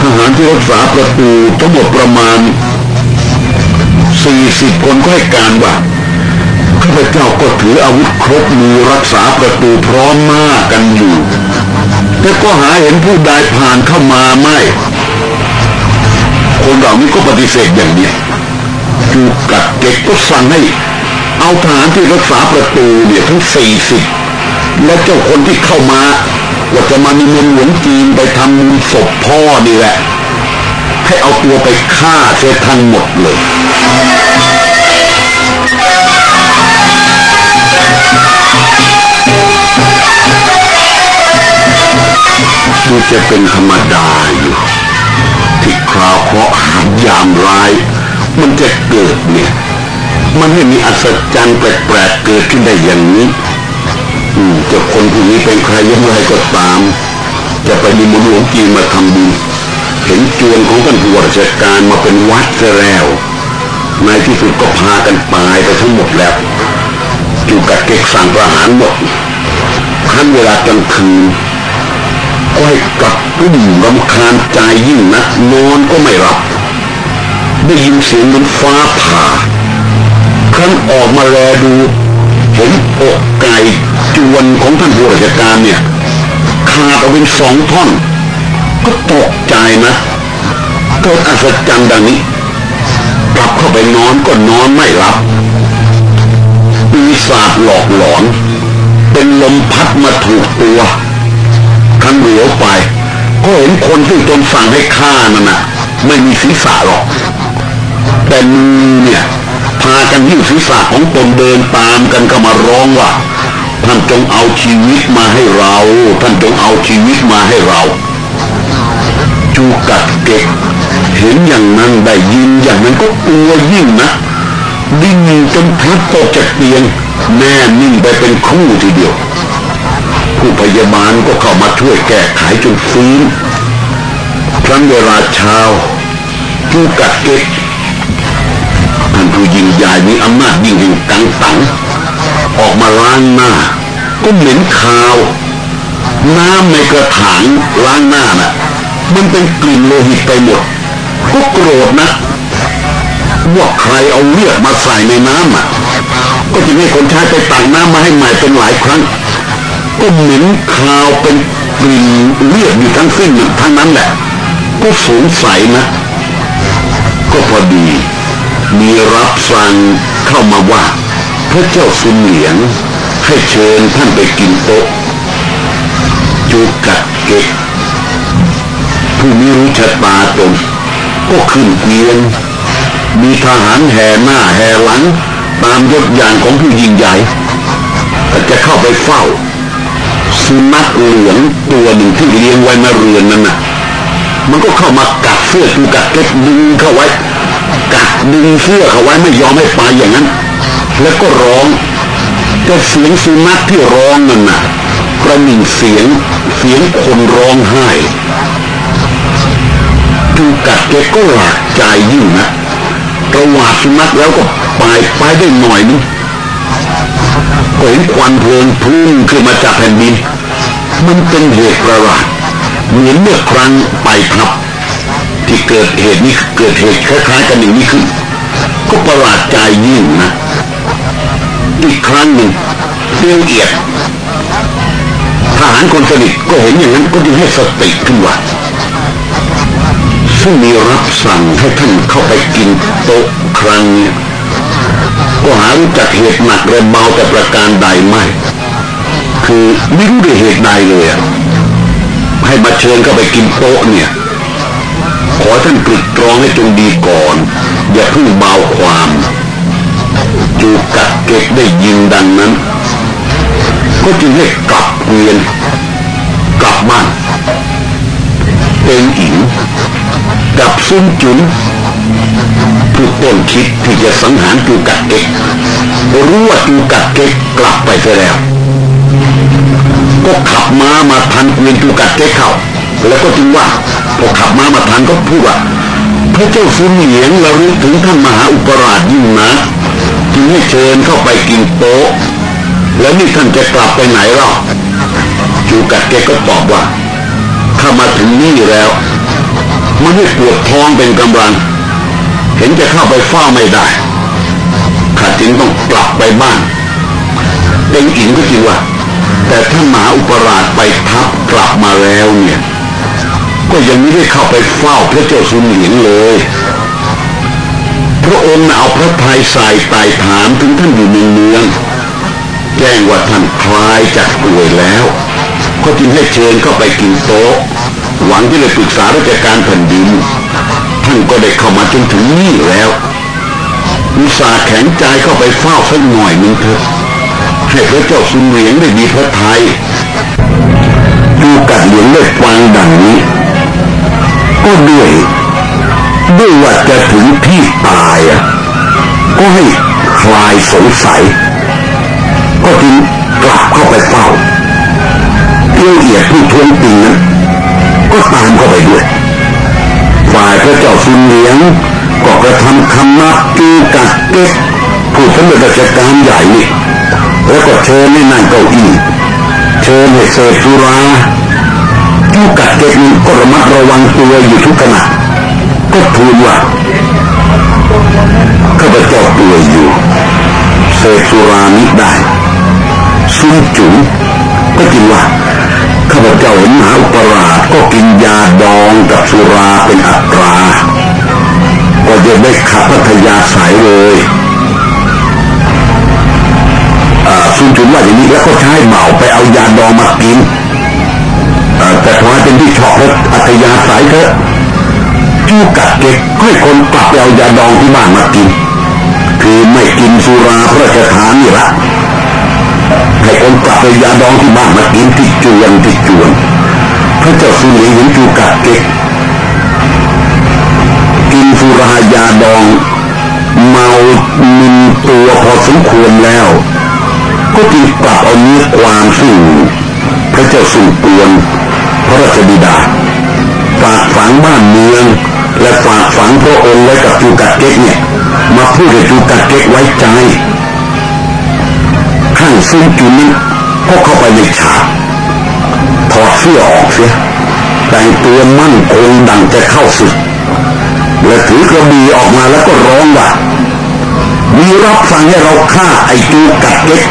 ทหารที่รักษาประตูทั้งหมดประมาณ สี่สิบคนก็ให้การว่าข้าพเจ้าก็ถืออาวุธครบมือรักษาประตูพร้อมหน้ากันอยู่ แต่ก็หาเห็นผู้ใดผ่านเข้ามาไม่ คนเหล่านี้ก็ปฏิเสธอย่างนี้จูกัดเก็กก็สั่งให้ เอาทหารที่รักษาประตูเนี่ยทั้งสี่สิบและเจ้าคนที่เข้ามาว่าจะมานิมนต์หลวงจีนไปทำบุญศพพ่อนี่แหละให้เอาตัวไปฆ่าเสียทั้งหมดเลย ดูจะเป็นธรรมดาอยู่ที่คราวเคราะห์ยามร้าย มันจะเกิดเนี่ย มันไม่มีอัศจรรย์แปลกๆเกิดขึ้นได้อย่างนี้จะคนผู้นี้เป็นใครยังไงก็ตาม จะไปมีมนหลวงจีนมาทำบุญเห็นจวนของท่านผู้ว่าราชการมาเป็นวัดะแล้วในที่สุดก็พากันตายไปทั้งหมดแล้วจูกัดเก็กสั่งประหารหมดขั้นเวลากลางคืน ก็ให้กลับกุ้มรำคาญใจยิ่งนักนอนก็ไม่หลับ ได้ยินเสียงเหมือนฟ้าผ่า ครั้นออกมาแลดู เห็นอกไก่จวนของท่านผู้ราชการเนี่ยขาดออกเป็นสองท่อน ก็ตกใจนะเกิดอัศจรรย์ดังนี้ กลับเข้าไปนอนก็นอนไม่หลับปีศาจหลอกหลอน เป็นลมพัดมาถูกตัว คันเหลียวไป ก็เห็นคนที่ตนสั่งให้ฆ่านั่นน่ะ ไม่มีศีรษะหรอก แต่มือเนี่ย พากันยิ้วศีรษะของตนเดินตามกันก็มาร้องว่าท่านจงเอาชีวิตมาให้เรา ท่านจงเอาชีวิตมาให้เรา จูกัดเก็กเห็นอย่างนั้นได้ยินอย่างนั้นก็กลัวยิ่งนะดิ้นจนพลัดตกจากเตียงแน่นิ่งไปเป็นคู่ทีเดียว ผู้พยาบาลก็เข้ามาช่วยแก้ไขจนฟื้นครั้นเวลาเช้าจูกัดเก็กท่านผู้ยิงใหญ่มีอำนาจยิ่งแห่งกังสังออกมาล้างหน้า ก็เหม็นคาว น้ำในกระถางล้างหน้าน่ะ มันเป็นกลิ่นโลหิตไปหมด ก็โกรธนะว่าใครเอาเลือดมาใส่ในน้ำอะ ก็จะให้คนใช้ไปตักน้ำมาให้ใหม่เป็นหลายครั้ง ก็เหม็นคาวเป็นกลิ่นเลือดอยู่ทั้งสิ้นทั้งนั้นแหละ ก็สงสัยนะ ก็พอดี มีรับสั่งเข้ามาว่า พระเจ้าสุนเหลียง ให้เชิญท่านไปกินโต๊ะจูกัดเกะผู้มีรู้ชะตาตนก็ขึ้นเกวียน มีทหารแห่หน้าแห่หลัง ตามยศอย่างของผู้ยิ่งใหญ่แต่จะเข้าไปเฝ้า สุนัขเหลืองตัวหนึ่งที่เลี้ยงไว้ในเรือนนั้นน่ะ มันก็เข้ามากัดเสื้อจูกัดเก็บดึงเข้าไว้ กัดดึงเสื้อเขาไว้ไม่ยอมให้ไปอย่างนั้น แล้วก็ร้องแต่เสียงสุนัขที่ร้องนั่นน่ะประหนึ่งเสียงเสียงคนร้องไห้จูกัดแกก็หลากใจยิ่งนะกระหวาสุนัขแล้วก็ไปไปได้หน่อยนึง เห็นควันเพลิงพุ่งขึ้นมาจากแผ่นดิน มันเป็นเหตุประหลาดเหมือนเมื่อครั้งไปทับที่เกิดเหตุนี้เกิดเหตุคล้ายๆกันอย่างนี้ขึ้นก็ประหลาดใจยิ่งนะอีกครั้งหนึ่งเตียวเอียดทหารคนสนิทก็เห็นอย่างนั้นก็จึงให้สติขึ้นว่าซึ่งมีรับสั่งให้ท่านเข้าไปกินโต๊ะครั้งนี้ ก็หารู้จักเหตุหนักและเบาแต่ประการใดไม่ คือไม่รู้ด้วยเหตุใดเลยให้มาเชิญเข้าไปกินโต๊ะเนี่ย ขอท่านตรึกตรองให้จงดีก่อน อย่าเพิ่งเบาความจูกัดเก็บได้ยินดังนั้น ก็จึงให้กลับเวียนกลับบ้านเป็นอิงกับซุนจุนู้ต้นคิดที่จะสังหารจูกัดเก็กรู้ว่าจูกัดเก็กกลับไปเสียแล้ว ก็ขับม้ามาทันเวียนจูกัดเก็กเขาแล้วก็จึงว่าพอขับม้ามาทันก็พูดว่าพระเจ้าซุนเหลียงเรารู้ถึงท่านมหาอุปราชยิ่งนะจึงให้เชิญเข้าไปกินโต๊ะแล้วนี่ท่านจะกลับไปไหนหรอจูกัดเก็กก็ตอบว่าข้ามาถึงนี่แล้วมันให้ปวดท้องเป็นกำลัง ห็นจะเข้าไปเฝ้าไม่ได้ข้าจึงต้องกลับไปบ้านเต็งอินก็จริงว่า แต่ถ้าหมาอุปราชไปทับกลับมาแล้วเนี่ย ก็ยังไม่ได้เข้าไปเฝ้าพระเจ้าสุนเหลียงเลย พระองค์เอาพระทัยใส่ไต่ถามถึงท่านอยู่ในเมือง แจ้งว่าท่านคลายจากป่วยแล้ว ก็จึงให้เชิญเข้าไปกินโต๊ะ หวังที่จะปรึกษาราชการแผ่นดิน ท่านก็ได้เข้ามาจนถึงนี่แล้วมีสาแข็งใจเข้าไปเฝ้าสักหน่อยนึงเถอะให้พระเจ้าสุนเหลียงได้มีพระทัยดูกัดเหลียงได้ฟังดังนี้ ก็ด้วย ด้วยว่าจะถึงที่ตายอะก็ให้คลายสงสัย ก็จึงกลับเข้าไปเฝ้าเกี่ยวเอียดผู้ทวงติงนั้นก็ตามเข้าไปด้วย พระเจ้าสุนเหลียงก็กระทำคำนับจูกัดเก็กผู้สำเร็จราชการใหญ่นี่แล้วก็เชิญให้นั่งเก้าอี้เชิญให้เสพสุราจูกัดเก็กนี้ก็ระมัดระวังตัวอยู่ทุกขณะก็ทูลว่าข้าพเจ้าป่วยอยู่เสพสุรานี้ได้ซุนจุ๋มก็จริงว่า ข้าพเจ้าเห็นมหาอุปราชก็กินยาดองกับสุราเป็นอัตรา ก็จะได้ขับพัทยาสายเลยซุนจุนว่าอย่างนี้แล้วก็ใช้เบาไปเอายาดองมากินแต่พอเป็นที่ชอบแล้วอัธยาสายเถอะจูกัดเก็กให้คนกลับไปเอายาดองที่บ้านมากิน คือไม่กินสุราพระราชทานนี่ละ ให้คนกลับไปยาดองที่บ้านมากินติดจวนติดจวนพระเจ้าสุนีเห็นจูกัดเก็กกินสุรายาดอง เมามินตัวพอสมควรแล้ว ก็จึงกลับเอาเนื้อความสู่พระเจ้าสู่ปวนพระราชบิดาฝากฝังบ้านเมือง และฝากฝังพระองค์ไว้กับจูกัดเก็กเนี่ยมาพูดให้จูกัดเก็กไว้ใจ ข้างซึ่งจุนนั้นก็เข้าไปในฉากถอดเสื้อออกเสียแต่งตัวมั่นคงดังจะเข้าศึกและถือกระบี่ออกมาแล้วก็ร้องว่ามีรับสั่งให้เราฆ่าไอ้จูกัดเก็ก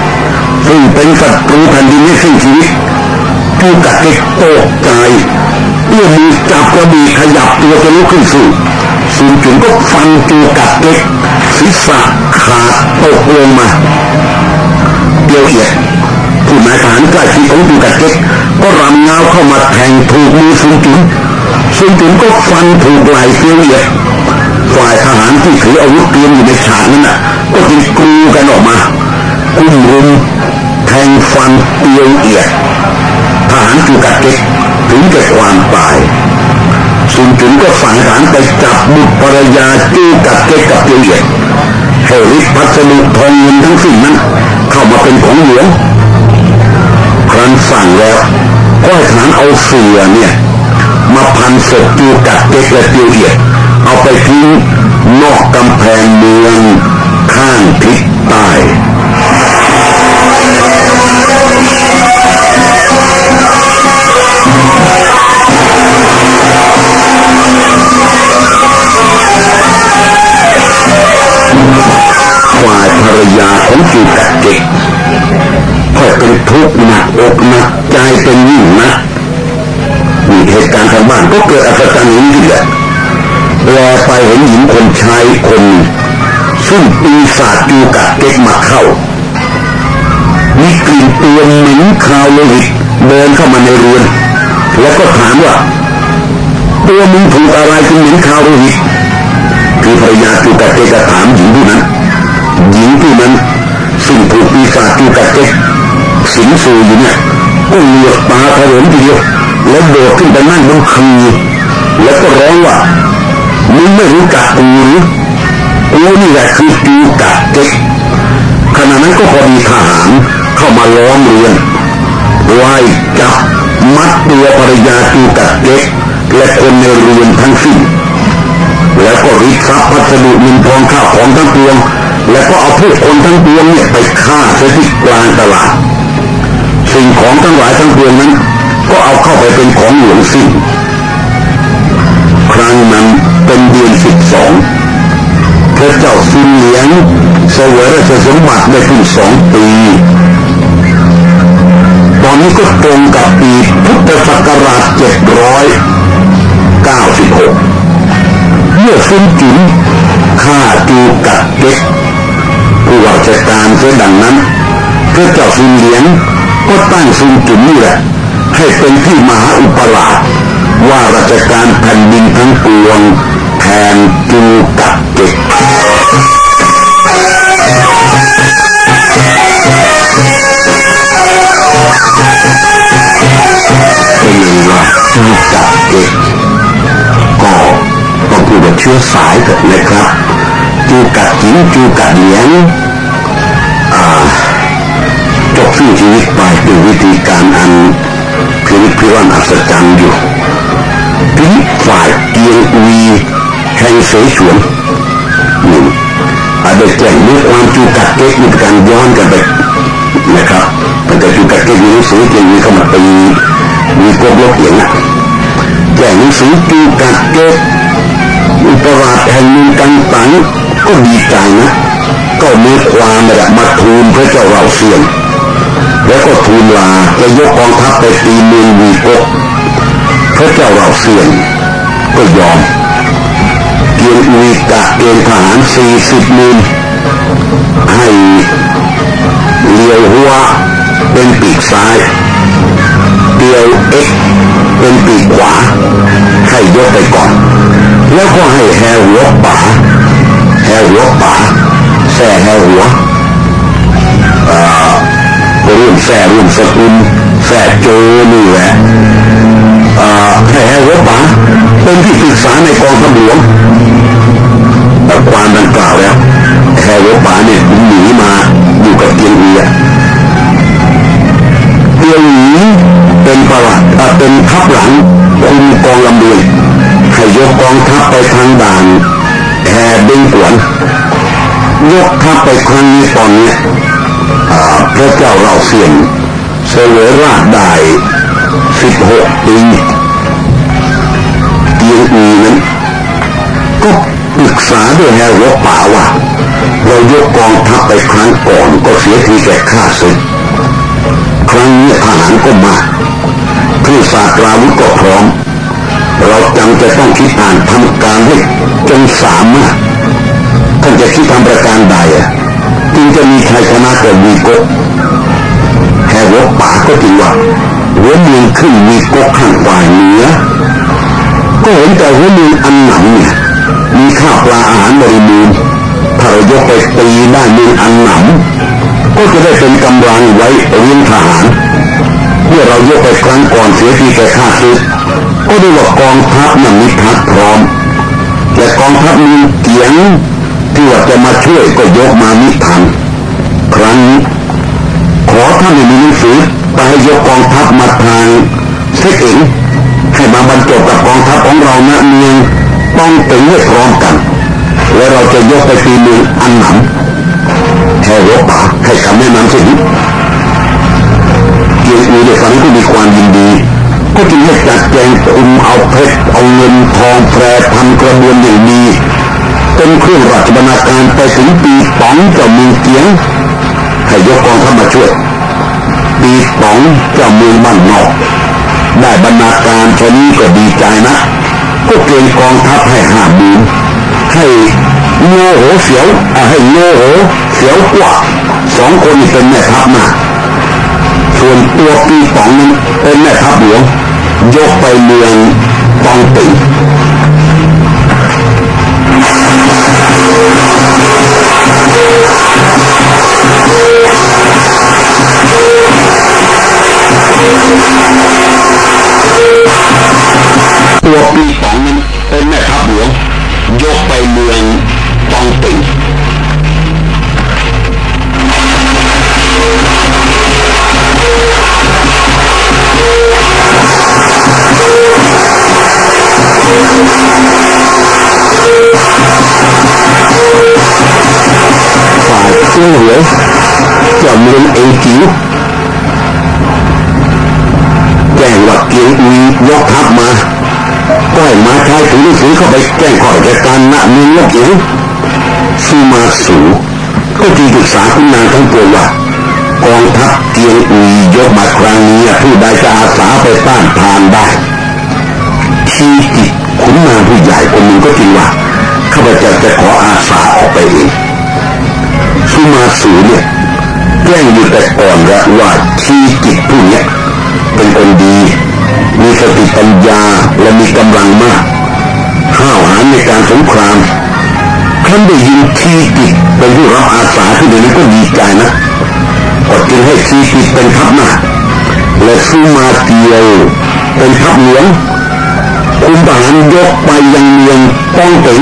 ซึ่งเป็นศัตรูแผ่นดินให้สิ้นชีวิตจูกัดเก็กตกใจเอื้อมือจับกระบี่ขยับตัวจะลุกขึ้นสู้สุนจุนก็ฟันจูกัดเก็กศีรษะขาดตกลงมา ดียวเอียดผู้นายทหารใกล้ชิดของจูกัดเก็กก็รำเงาเข้ามาแทงถูกมือสุนจุนสุนจุนก็ฟันถูกไหล่เดียวเอียดฝ่ายทหารที่ถืออาวุธเตรียมอยู่ในฉากนั้นน่ะ ก็จึงกรูกันออกมากุมรุมแทงฟันเตียวเอียดทหารจูกัดเก็กถึงแก่ความตายสุนจุนก็สั่งทหารไปจับบุตรภรรยาจูกัดเก็กกับเตียวเอียดให้ริบพัสดุทองเงินทั้งสิ้นนั้น เข้ามาเป็นของหลวงครั้นสั่งแล้วก็ให้ทหารเอาเสือเนี่ย มาพันศพจูกัดเก็กและเตียวเอียดเอาไปทิ้งนอกกำแพงเมืองข้างทิศใต้ฝ่ายภรรยาของจูกั เก็กก็เป็นทุกข์หนักอกหนักใจเป็นยิ่งนะมีเหตุการณ์ทางบ้านก็เกิดอัศจรรย์นี้แหละแลไปเห็นหญิงคนชายคนซึ่งปีศาจจูกัดเก็กมาเข้ามีกลิ่นตัวเหม็นคาวโลหิตเดินเข้ามาในเรือน แล้วก็ถามว่า ตัวมึงถูกอะไรจึงเหม็นคาวโลหิตคือภรรยาจูกัดเก็กถามหญิงผู้นั้น หญิงผู้นั้นซึ่งถูกปีศาจจูกัดเจ๊ก สิงสูอยู่เนี่ยก็เหลือกตาถลนทีเดียวแล้วโดดขึ้นไปนั่งบนคือแล้วก็ร้องว่ามึงไม่รู้จักกูหรือกูนี่แหละคือจูกัดเจ๊กขณะนั้นก็พอดีทหารเข้ามาล้อมเรือนไล่จับมัดตัวภรรยาจูกัดเจ๊กและคนในเรือนทั้งสิ้นแล้วก็ริบทรัพย์พัสดุมินทองข้าวของทั้งปวง แล้วก็เอาผู้คนทั้งปวงเนี่ยไปฆ่าเสียที่กลางตลาด สิ่งของทั้งหลายทั้งปวงนั้น ก็เอาเข้าไปเป็นของหลวงสิ้นครั้งนั้นเป็นเดือนสิบสองพระเจ้าซินเหลียงเสวยราชสมบัติได้ถึงสองปี ตอนนี้ก็ตรงกับปีพุทธศักราชเจ็ดร้อยเก้าสิบหกเมื่อซุนจินฆ่าจูกัดเก็กผู้ราชการเสดังนั้นพระเจ้าซุนเหลียง ก็ตั้งซุนจินนี่แหละให้เป็นที่มหาอุปราชว่าราชการแผ่นดินทั้งปวงแทนจูกัดเก็กเป็นไงว่าจูกัดเก็กก็ต้องพูดว่าเชื้อสายเถอะนะครับจูกัดจิงจูกัดเหลียง จบสิ้นชีวิตไปด้วยวิธีการอันพิริพิรันอัศจรรย์อยู่ที่ฝ่ายเกียงวีแห่งเสฉวนหนึ่งอาจจะแจ้งด้วยความจูกัดเก๊กมีการย้อนกันไปนะครับตั้งแต่จูกัดเก๊กมีหนังสือเกียงวีเข้ามาตีมีกบลบเอียงนะแจ้งหนังสือจูกัดเก๊กอุปราชแห่งเมืองกังตังก็ดีใจนะก็มีความแบบมาทูลพระเจ้าเราเสียง แล้วก็ทูลลาจะยกกองทัพไปตีเมืองวีกกพระเจ้าเราเสียงก็ยอมเกียงวีกะเกณฑ์ทหารสี่สิบมืนให้เลียวหัวเป็นปีกซ้ายเดียวเอ็กเป็นปีกขวา ให้ยกไปก่อน แล้วก็ให้แหวหัวป่าแหวหัวป่าแส่แหวหัว ร่วมแส่ร่วมสกุลแส่โจนี่แหละแหวหัวป่าเป็นที่ปรึกษาในกองทัพหลวงแต่ความดังกล่าวแล้วแหวหัวป่าเนี่ยหนีมาอยู่กับเกียงเวียเกียงหนีเป็นประวัติเป็นทัพหลังคุมกองลำเลียงให้ยกกองทัพไปทางด่านแห่ดึงขวนยกทัพไปครั้งนี้ตอนนี้ พระเจ้าเราเสียงเสวยราชได้สิบหกปีเกียงอีนั้นก็ปรึกษาด้วยแนวหัวป่าว่า เรายกกองทัพไปครั้งก่อนก็เสียทีแก่ข้าศึกครั้งนี้ทหารก็มาเครื่องสาตราวุธก็พร้อม เราจำจะต้องคิดอ่านทำการให้จนสามารถท่านจะคิดทำประการใดอะ จึงจะมีชัยชนะแก่วีกกแห่หัวป่าก็จริงว่าหัวเมืองขึ้นวีกกข้างฝ่ายเหนือก็เห็นแต่หัวเมืองอันหนังเนี่ยมีข้าวปลาอาหารบริบูรณ์ถ้าเรายกไปตีได้เมืองอันหนังก็จะได้เป็นกำลังไว้เลี้ยงทหารเมื่อเรายกไปครั้งก่อนเสียทีแก่ข้าศึกก็ดูว่ากองทัพนั้นมีทัพพร้อมและกองทัพมีเกียง ที่ว่าจะมาช่วยก็ยกมามิทันครั้งนี้ขอท่านมีหนังสือไปให้ยกกองทัพมาทางเซ็กเองให้มาบรรจบกับกองทัพของเรานะเมืองต้องตึงให้พร้อมกัน และเราจะยกไปตีเมืองอันหนำแห่หัวป่าให้คำแนะนำสิเกียรติในฝันก็มีความยินดี ก็จึงให้จัดแจงคุมเอาเพชรเอาเงินทองแพร การไปถึงปีป๋องเจ้าเมืองเกียงให้ยกกองทัพมาช่วยปีป๋องเจ้าเมืองบ้านนอกได้บรรณาการชนี้ก็ดีใจนะก็เกณฑ์กองทัพให้ห้ามืนให้โง่โหเสียวให้โง่โหเสียวกว่าสองคนเป็นแม่ทัพมาส่วนตัวปีป๋องนั้นเป็นแม่ทัพหลวงยกไปเมืองตองติง ตัวปีสองนั้นเป็นแม่ทัพหลวงยกไปเมืองตองติง Thank you. เองจิ๋วแจ้งว่าเกียงอุยยกทัพมาก้อยมาชายถึงสือเข้าไปแจ้งข้อราชการณเมืองยกเกียงซูมาสูก็จีปรึกษาคุณนางทั้งปวงว่ากองทัพเกียงอุยยกมาครั้งนี้ผู้ใดจะอาสาไปต้านทานได้ทีจิตขุนนางผู้ใหญ่คนหนึ่งก็จริงว่าข้าพเจ้าจะขออาสาออกไปเอง สุมาสูเนี่ยแจ้งอยู่แต่ก่อนล้วว่าทีจิตผู้นี้เป็นคนดี มีสติปัญญาและมีกำลังมากห้าวหาญในการสงครามท่านได้ยินทีจิตเป็นผู้รับอาสาที่เดี๋ยวนี้ก็ดีใจนะก็จึงให้ทีจิตเป็นทัพหน้าและสุมาเกียวเป็นทัพเหลืองคุณทหารยกไปยังเมืองป้องตึง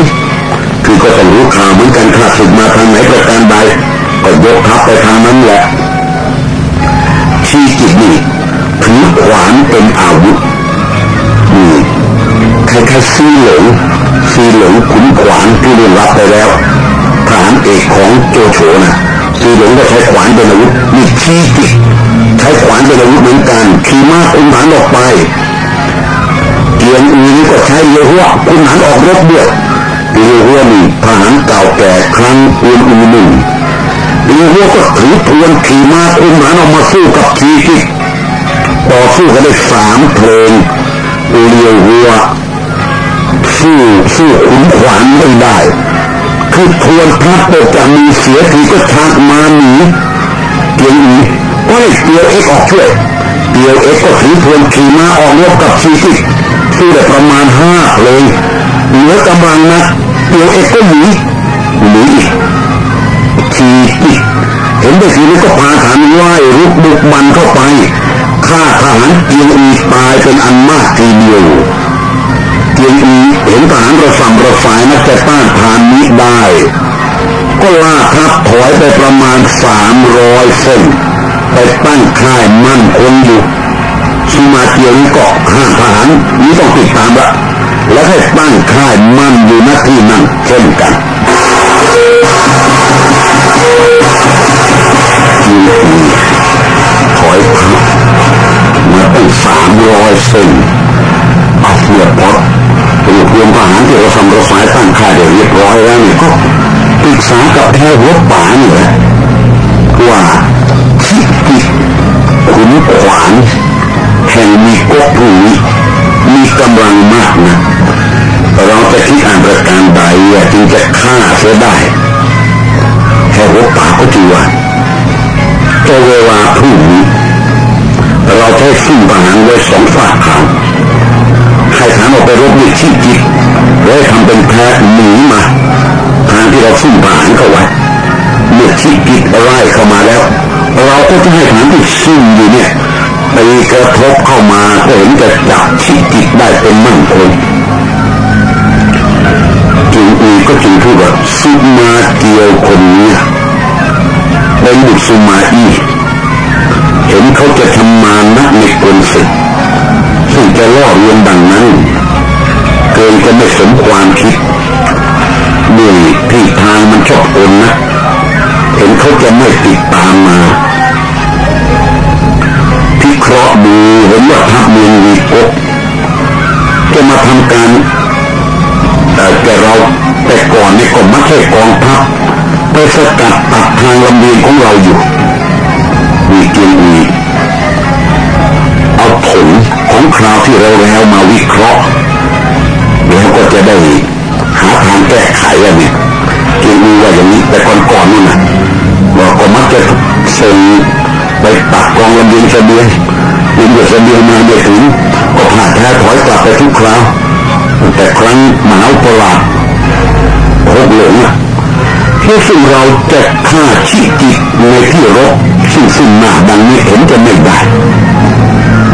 ก็ต้องรู้ข่าวเหมือนกันข้าศึกมาทางไหนประการใดก็ยกทัพไปทางนั้นแหละที่จิตนี่ถือขวานเป็นอาวุธนี่ใครๆซีหลงซีหลงขุนขวานที่ได้รับไปแล้วทหารเอกของโจโฉนะซีหลงก็ใช้ขวานเป็นอาวุธมีที่จิตใช้ขวานเป็นอาวุธเหมือนกันขี่ม้าอุ้มหานออกไปเกียงอีนี้ก็ใช้เรือหัวคุณหันออกรบด้วย เรือหัวนี่ทหารเก่าแก่ครั้งอุนอูหนึ่งเรือหัวก็ถือทวนขี่ม้าคุณหันออกมาสู้กับทีกิต่อสู้กันได้สามเพลงเรือหัวสู้สู้ขุนขวานไม่ได้ คือทวนพระโปจะมีเสียทีก็ชักมาหนีเกียงอีก็เลยเตียวเอ็กออกช่วยเตียวเอ็กก็ถือทวนขี่ม้าออกรบกับทีกิสู้ได้ประมาณห้าเพลงเหลือกำลังนะเตียวเอ็กก็หนีหนีอีกทีเห็นได้ทีนี้ก็พาฐานไหวรุกบุกบันเข้าไปฆ่าทหารเกียงอีตายเป็นอันมากทีเดียวเกียงอีเห็นทหารระฝั่งระฝ่ายนักจะต้านทานนี้ได้ ก็ล่าทัพถอยไปประมาณสามร้อยเส้นไปตั้งค่ายมั่นคงอยู่สุมาเกียวนี้ก็ห้าทหารนี้ต้องติดตามละ และให้ตั้งค่ายมั่นอยู่ณที่นั่นเช่นกันถอยพักมาตั้งสามร้อยเส้นเอาเมื่อพอรวบรวมทหารที่เราทำราสายตั้งค่ายเรียบร้อยแล้วเนี่ยก็ปรึกษากับแพทย์หัวป่าเนี่ยว่าที่ขุนขวานแห่งมีกบผู ก็จะให้ทหารที่ซุ่มอยู่เนี่ยไปกระทบเข้ามาก็เห็นจะจับที่จิตได้เป็นมั่นคงจึงอีก็จึงพูดว่าสุมาเกียวคนนี้เป็นบุตรสุมาอีเห็นเขาจะทำมานักในกลศึกซึ่งจะล่อเรียนดังนั้น เกินจะไม่สมความคิดด้วยที่ทางมันชอบคนนะเห็นเขาจะไม่ติดตามมา ราะห์ดูเห็นว่าทัพเมืองวีกบจะมาทำการแต่เราแต่ก่อนนี่ก็มักใช่กองทัพไปสกัดตัดทางลำเลียงของเราอยู่มีเกียงอีเอาผลของคราวที่เราแล้วมาวิเคราะห์แล้วก็จะได้หาทางแก้ไขอะเนี่ยเกียงอีว่าอย่างนี้แต่ก่อนๆนู่นนะเราก็มักจะส่ง ไปตัดกองลำเลียงเสบียงเมื่อเสบียงมาเดือถึงก็ผ่าแท้ถอยกลับไปทุกคราวแต่ครั้งมหาประหลาดพบหลงอะเพื่อซึ่งเราจะฆ่าชิจิตในที่รบซึ่งซึ่งหน้าดังนี้เห็นจะไม่ได้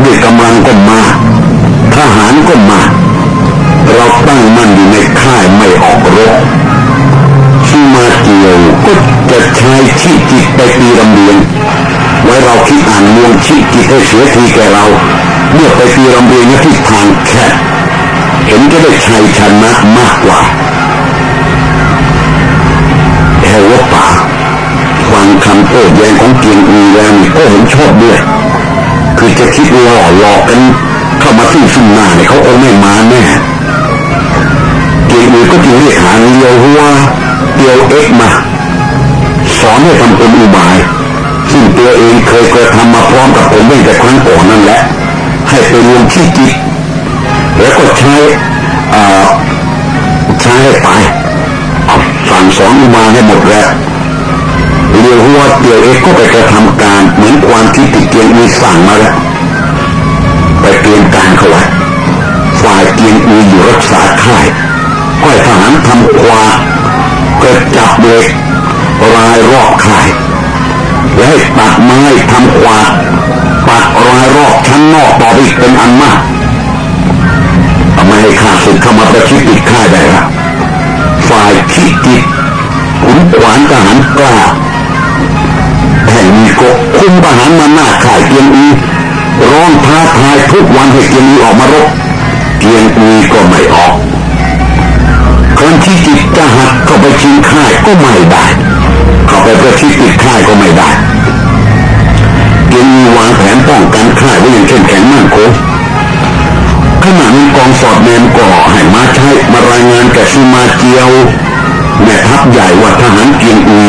ด้วยกำลังก็มาทหารก็มา เราตั้งมั่นอยู่ในค่ายไม่ออกรบที่มาเกี่ยวก็จะใช้ชิจิตไปตีลำเลียง ไว้เราคิดอ่านมวงชิจิตให้เสียทีแก่เราเมื่อไปตีลำเลียงที่ทางแคบเห็นจะได้ชัยชนะมากกว่าแค่ว่าป่าฟังคำโต้แย้งของเกียงอีแล้วก็เห็นชอบด้วยคือจะคิดหล่อหลอกกันเข้ามาซึ่งซึ่งหน้าเนี่ยเขาคงไม่มาแน่เกียงอีก็จึงเรียกหาเลียวหัวเดียวเอ็กมาสอนให้ทำเป็นอุบาย ซึ่งตัวเองเคยเคยทำมาพร้อมกับผมตั้งแต่ครั้งก่อนนั่นแหละ ให้ไปรวมที่จิตแล้วก็ใช้ใช้ให้ไปสั่งสอนอุบาให้หมดแล้วเรียกว่าเดียวเองก็ไปกระทำการเหมือนความที่ติดเกียงมีสั่งมาแล้วไปเตรียมการเขาไว้ฝ่ายเกียงมีอยู่รักษาค่ายก็ทหารทำควาเกิดจับเด็กรายรอบค่าย และให้ตัดไม้ทำควาปัดรายรอบชั้นนอกต่อไปอีกเป็นอันมากทำไมให้ข้าศึกเข้ามาประชิดติดค่ายได้ละฝ่ายคิดจิตขุนขวานทหารกล้าแห่งมีกคุมทหารมาหน้าข่ายเกียงอีร้องท้าทายทุกวันให้เกียงอีออกมารบเกียงอีก็ไม่ออกคนที่จิตจะหักเข้าไปชิงค่ายก็ไม่ได้เข้าไปประชิดติดค่ายก็ไม่ได้ ยังอีวางแผนป้องกันค่ายไว้อย่างเข้มแข็งมั่นคงขณะนี้กองสอดแนมก่อให้มาใช้มารายงานแก่ซูมาเจียวแม่ทัพใหญ่ว่าทหารเกียงอี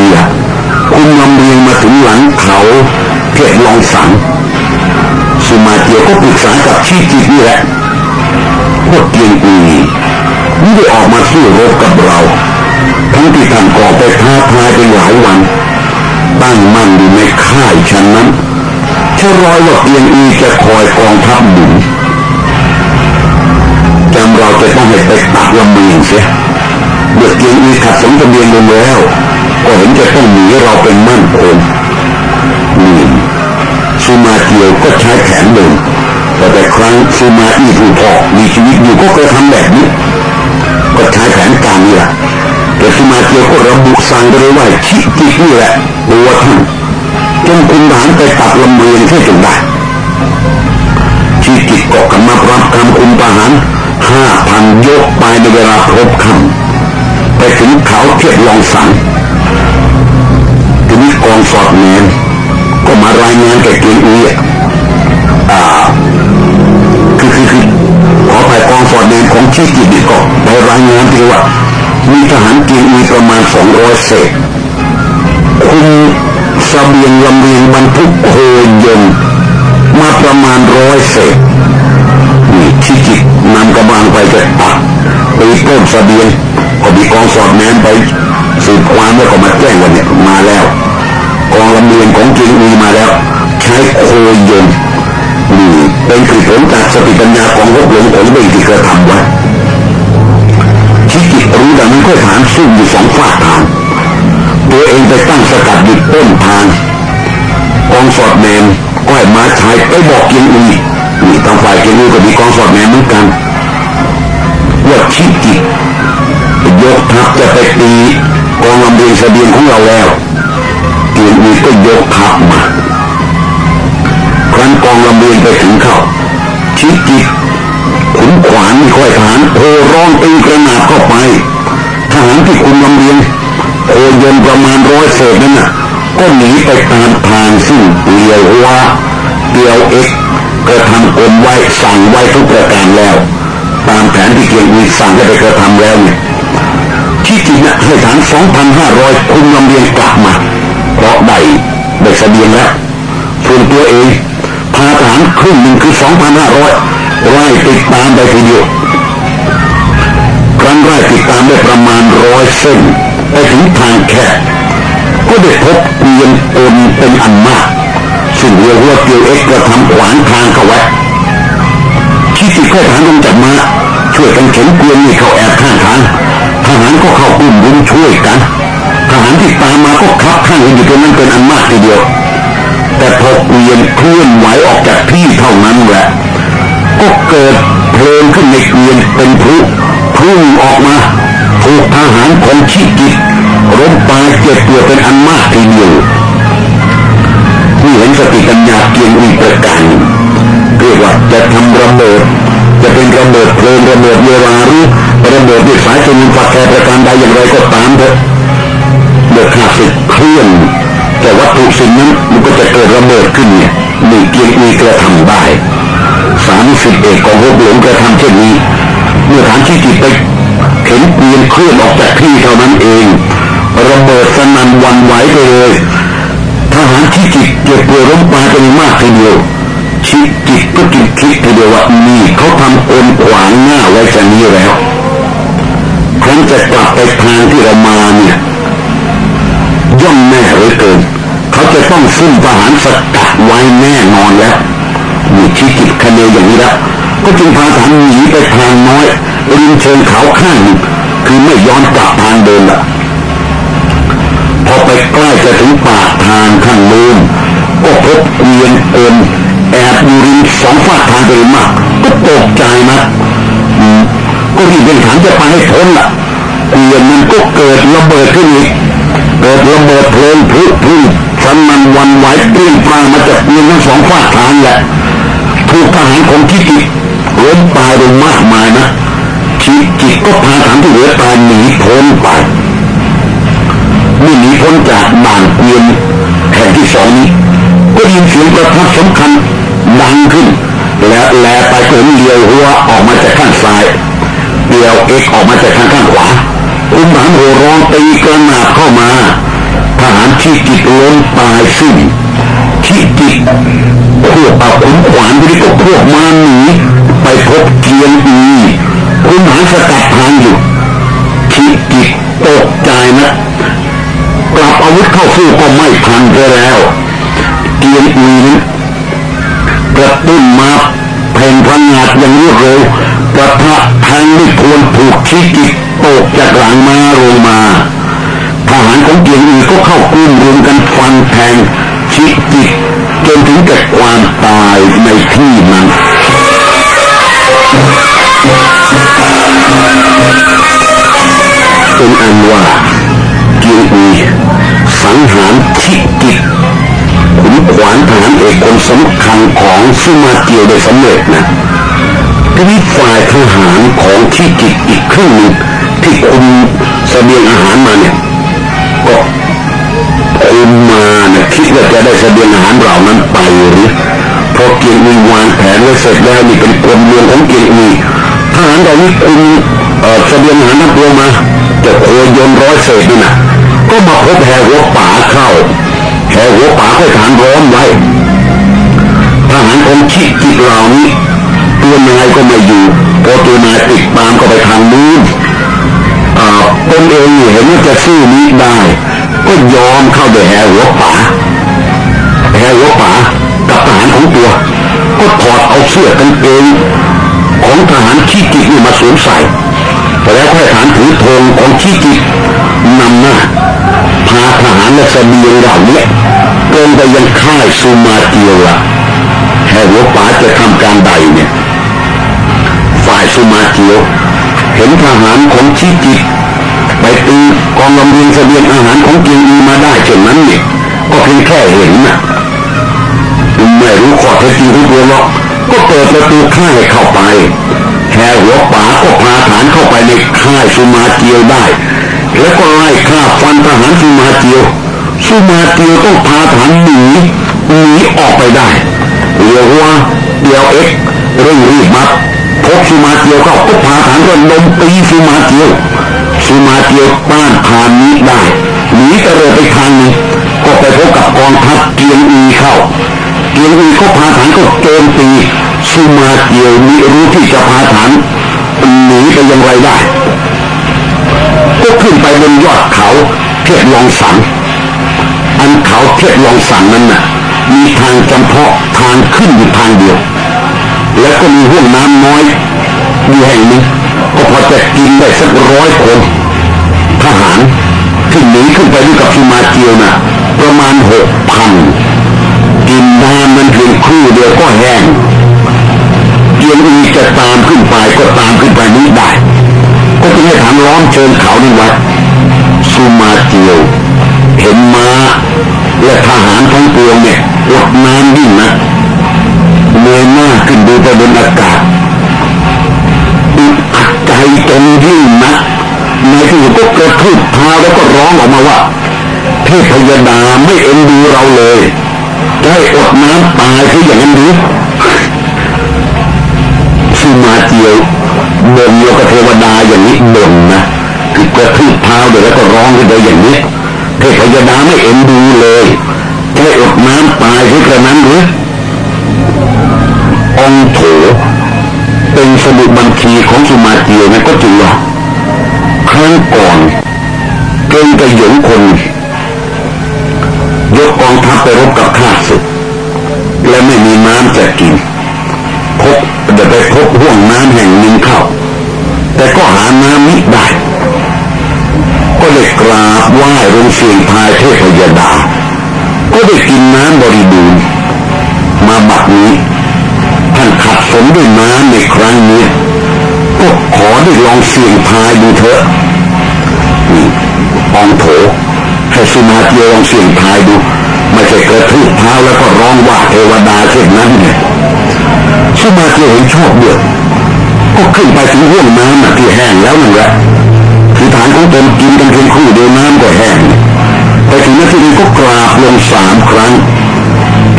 คุมลำเลียงมาถึงหลังเขาเพียลองสังสุมาเจียวก็ปรึกษากับชีจิตนี่แหละพวกเกียงอีไม่ได้ออกมาสู้รบกับเราทั้งที่ท่านก่อไปท้าทายไปหลายวันตั้งมั่นอยู่ในค่ายฉันนั้น เชื่อร้อยว่าเกียงอีจะคอยกองทัพหนุนจำเราจะต้องให้ไปตัดลำเลียงเสียเมื่อเกียงอีขัดสมทะเบียนลงแล้ว ก็เห็นจะต้องหนีเราเป็นมั่นคงนี่ซูมาเกียวก็ใช้แผนเดิมแต่แต่ครั้งซูมาอีผู้พ่อมีชีวิตอยู่ก็เคยทำแบบนี้ ก็ใช้แผนการนี้แหละแต่ซูมาเกียวก็ระบุสั่งไปเลยว่าชิกินี่แหละตัวท่าน จนคุณทหารไปตัดลำเลียงให้จนได้ชิกิก็กำมารับคำคุมทหารห้าพันยกไปในเวลาครบคำไปถึงเขาเทียบลองสังทีนี้กองสอดแนมก็มารายงานแก่เกียงอีอ่าคือคือคือขอไปกองสอดแนมของชีกิดิก็ไปรายงานที่ว่ามีทหารเกียงอีประมาณสองร้อยเศษคุม สเบียงลำเลียงบรรทุกโคยนมาประมาณร้อยเศษนี่ชีกิตนำกำลังไปจะตัดไปต้นสเบียงก็มีกองสอดแนมไปสืบความแล้วก็มาแจ้งวันเนี้มาแล้วกองลำเลียงของจิงมีมาแล้ว ใช้โคยนนี่เป็นคือผลจากสติปัญญาของพวกหลวงของเบงที่กระทำไว้ชิกิรู้ดังนั้นก็ฐานซุ่มอยู่สองฝากทาง ตัวเองไปตั้งสกัดอยู่ต้นทางกองสอดแนมก็ให้มาชายไปบอกกิงอีนี่ทางฝ่ายกิงอีก็มีกองสอดแนมเหมือนกันว่าชิดกิยกทัพจะไปตีกองลำเลียงเสบียงของเราแล้วเกียรติก็ยกทัพมาครั้นกองลำเลียงไปถึงเขาชิดกิขุนขวานมีค่อยฐานโหร้องตีกระนาดเข้าไปทหารที่คุมลำเลียง โอยนประมาณร้อยเศษนั่นน่ะก็หนีไปตามทางซึ่งเลียวว่าเดียวเอ็กกระทำกลมไว้สั่งไว้ทุกประการแล้ว ตามแผนที่เกียงอีสั่งให้ไปกระทำแล้วเนี่ยที่จริงนะให้ฐาน2,500คุมลำเลียงกลับมาเพราะได้ได้เสบียงแล้วส่วนตัวเองพาทหารครึ่งหนึ่งคือ2,500ไล่ติดตามไปทีเดียวครั้งแรกติดตามได้ประมาณร้อยเส้น ไปถึงทางแคบก็ได้พบเกวียนกลเป็นอันมาก ซึ่งเรียกว่าเกียวเอ็กกระทำขวางทางเขาไว้ที่ติดข้อฐานลงจากมาช่วยกันเข็นเกวียนนี่เขาแอบข้างทางทหารก็เข้ากลุ่มรุมช่วยกันทหารที่ตามมาก็คับข้างอยู่ตรงนั้นเป็นอันมากทีเดียว แต่พอเกวียนเคลื่อนไหวออกจากที่เท่านั้นแหละก็เกิดเพลิงขึ้นในเกวียนเป็นพลุพุ่งออกมา ถูกทหารของชิกิตล้มตายเจ็บปวดเป็นอันมากทีเดียวนี่เห็นสติปัญญาเกียงอีประการเรียกว่าจะทำระเบิดจะเป็นระเบิดเพลิงระเบิดเวลาหรือระเบิดด้วยสายชนินฝักแกประการใดอย่างไรก็ตามเถอะเมื่อขาศึกเคลื่อนแต่วัตถุสิ่งนั้นมันก็จะเกิดระเบิดขึ้นเนี่ยมีเกียรติกระทำได้สามสิบเอกของพวกหลวงกระทำเช่นนี้เมื่อฐานที่จิตไป เห็นเกวีนเคลื่อนออกจากที่เท่านั้นเองระเบิดสนั่นวันไหวไปเลยทหารที่จิตเก็บเปื่อยล้มตายไปมากทีเดียวชิจิตก็จิตคิดทีเดียวว่านี่เขาทำโอนขวางหน้าไว้จะนี้แล้วครั้นจะกลับไปทางที่เรามาเนี่ยย่อมแน่เลือเกินเขาจะต้องซุ่มทหารสกัดไว้แน่นอนแล้วมีชี้จิตคะเนอย่างนี้แล้ว ก็จึงพาทารหนีไปทางน้อยริมเชิงเขาข้างคือไม่ย้อนกลับทางเดิมละพอไปใกล้จะถึงปากทางข้างนู้นก็พบเกวียนเอินแอบอยู่ริมสองฝากทางไปมากก็ตกใจนะก็รีบเป็นฐานจะไปให้พ้นละเกวียนมันก็เกิดระเบิดขึ้นอีกเกิดระเบิดเพลิงพุพุ่งฟันมันวันไหวเปรี้ยงปรามาจากเกวียนทั้งสองฝากทางแหละถูกทหารของทิจิ ล้มตายลงมากมายนะทิจิตก็พาทหารที่เหลือตายหนีพ้นไปเมื่หนีพ้นจากด่านเกวียนแห่งที่สองนี้ก็ยินเสียงประทัดสำคัญดังขึ้น และแลไปเห็นเลียวหัวออกมาจากข้างซ้ายเดียวเอกออกมาจากทางข้างขวาอุ้มหานโหร้องตีกระนาบเข้ามาทหารที่จิตล้มตายสิ้นที่จิตพวกเอาขุนขวานที่ก็พวกมาหนี ไปพบเกียนอีคุณหาสกัดทางอยู่ที่จิตตกใจนะกลับอาวุธเข้าสู้ก็ไม่ทันไปแล้ว เกียนอีนกระตุ้นมาเพ่งพังงาดอย่างรวดเร็วกระทะแทงไม่ควรถูกชี้จิตตกจากหลังมาลงมาทหารของเกียงอีก็เข้ากุ้มรุมกันฟันแทงชี้จิตจนถึงแก่ความตายในที่นั้น เป็นอันว่าเกียงอีสังหารชิกิตขุนขวานทหารเอกคนสำคัญของสุมาเกียวได้สำเร็จนะทีนี้ฝ่ายทหารของที่กิตอีกครึ่งหนึ่งที่คุมเสบียงอาหารมาเนี่ยก็คุมมาเนี่ยคิดว่าจะได้เสบียงอาหารเหล่านั้นไปหรือพอเกียงมีวางแผนไว้เสร็จแล้วนี่เป็นกลเมืองของเกียงมีทหารเหล่านี้คุมเสบียงอาหารทั้งปวมา จะโคยนร้อยเศษนี่นะก็มาพบแหวหัวป่าเข้าแหวหัวป่าก็ฐานร้อมไว้ทหารองขี้จิตเหล่านี้ตัวนายก็ไม่อยู่พอตัวนายติดตามก็ไปทางนู้นตนเองเห็นว่าจะสู้นี้ได้ ก็ยอมเข้าไปแหวหัวป่าแหวหัวป่ากับทหารของตัว ก็ถอดเอาเสื้อกางเกงของทหารขี้จิตนี่มาสวมใส่ แล้วค่อยฐานถือธงของขี้จิตนำหน้าพาทหารและเสบียงเหล่านี้เกินไปยังค่ายซูมาเตียวละแห่หัวป่าจะทำการใดเนี่ย ฝ่ายซูมาเตียวเห็นทหารของชีจิตไปตีกองลำเลียงเสบียงอาหารของเกียงอีมาได้เช่นนั้นเนี่ยก็เพียงแค่เห็นนะไม่รู้ข้อเท็จจริงทุกเรื่องหรอกก็เปิดประตูค่ายเข้าไป แห่หัวป่าก็พาฐานเข้าไปในค่ายสุมาเกียวได้ แล้วก็ไล่ฆ่าฟันทหารสุมาเกียวสุมาเกียวต้องพาฐานหนีหนีออกไปได้เรียวว่าเดียวเอ็กเร่งรีบมาพบสุมาเกียวเข้าก็พาฐานก็ลมตีสุมาเกียวสุมาเกียวต้านทานนี้ได้หนีตะเรือไปทางนึงก็ไปพบกับกองทัพเกียงอีเข้าเกียงอีก็พาฐานก็โจมตี สุมาเกียวมีรู้ที่จะพาฐานหนีไปย่างไรได้ก็ขึ้นไปบนยอดเขาเทียบลองสันอันเขาเทียบลองสันนั้นน่ะ มีทางจำเพาะทางขึ้นอยู่ทางเดียว แล้วก็มีห้วงน้ำน้อยอยู่แห่งนึงก็พอจะกินได้สักร้อยคนทหารที่หนีขึ้นไปด้วยกับสุมาเกียวน่ะ ประมาณหกพันกินน้ำมันเพียงครู่เดียวก็แห้ง ยงอีจะตามขึ้นไปก็ตามขึ้นไปนี้ได้ ก็จึงให้ฐานล้อมเชิญเขานี่วัดสุมาเกียว เห็นม้าและทหารทั้งปวงเนี่ยอดน้ำยิ่งนะเงยหน้าขึ้นดูไปบนอากาศอึดอัดใจจนยิ่งนะในที่สุดก็กระทืบเท้าแล้วก็ร้องออกมาว่าเทพยดาไม่เอ็นดูเราเลยได้อดน้ำตายคืออย่างนั้นหรือ สุมาเจียวบ่นโยกเทวดาอย่างนี้บ่นนะคือกระทืบเท้าเดี๋ยวแล้วก็ร้องขึ้นไปอย่างนี้เทพยดาไม่เอ็นดูเลยได้อดน้ำตายคือกระนั้นหรือองโถเป็นสมุดบัญชีของสุมาเจียวนะก็จึงว่าครั้งก่อนเกณฑ์กระหยงคนยกกองทัพไปรบกับข้าศึกและไม่มีน้ำจะกิน บเดี๋ยวไปพบห่วงน้ำแห่งหนึ่งเข้า แต่ก็หาน้ำมิได้ ก็เลยกราบไหว้รงเสียงพายเทพยดา ก็ได้กินน้ำบริบูรณ์มาบัดนี้ท่านขัดสนด้วยน้ำในครั้งนี้ก็ขอได้ลองเสี่ยงพายดูเถอะนี่องโถให้สุมาเตียลองเสี่ยงพายดู ไม่ใช่กระทืบเท้าแล้วก็ร้องว่าเทวดาเช่นนั้นเนี่ย สุมาเตียเห็นชอบเดือดก็ขึ้นไปถึงห่วงน้ำที่แห้งแล้วนั่นแหละคือฐานของตนกินกันเพียงคู่เดียวน้ำก็แห้งไปถึงนาทีนี้ก็กราบลงสามครั้ง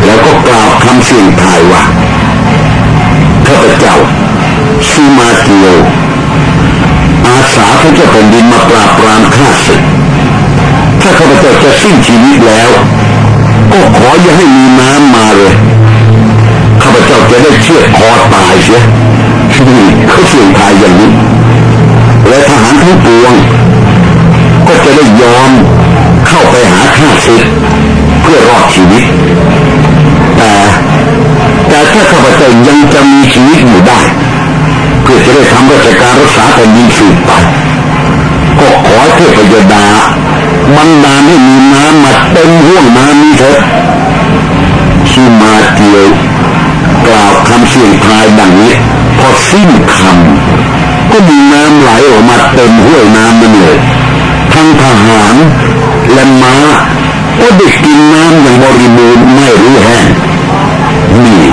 แล้วก็กล่าวคำเสี่ยงทายว่าข้าพเจ้าสุมาเตียวอาสาพระเจ้าแผ่นดินมาปราบปรามข้าศึกถ้าข้าพเจ้าจะสิ้นชีวิตแล้ว ก็ขออย่าให้มีน้ำมาเลยาพเจ้าจะได้เชื่อคอตายเสียนี่เขาเสี่ยงทายอย่างนี้ และทหารทั้งปวง ก็จะได้ยอมเข้าไปหาข้าศึกเพื่อรอดชีวิต แต่แต่ถ้าข้าพเจ้ายังจะมีชีวิตอยู่ได้ เพื่อจะได้ทำราชการรักษาแผ่นดินสืบไปก็ขอเทพยดาบันดาให้มีน้ำมาเต็มห่วงน้ำนี้เถอะสุมาเตียว กล่าวคำเสียงทายดังนี้ พอสิ้นคำก็มีน้ำไหลออกมาเต็มห้วยน้ำมันเลยทั้งทหารและม้าก็ได้กินน้ำอย่างบริบูรณ์ไม่รู้แห้งนี่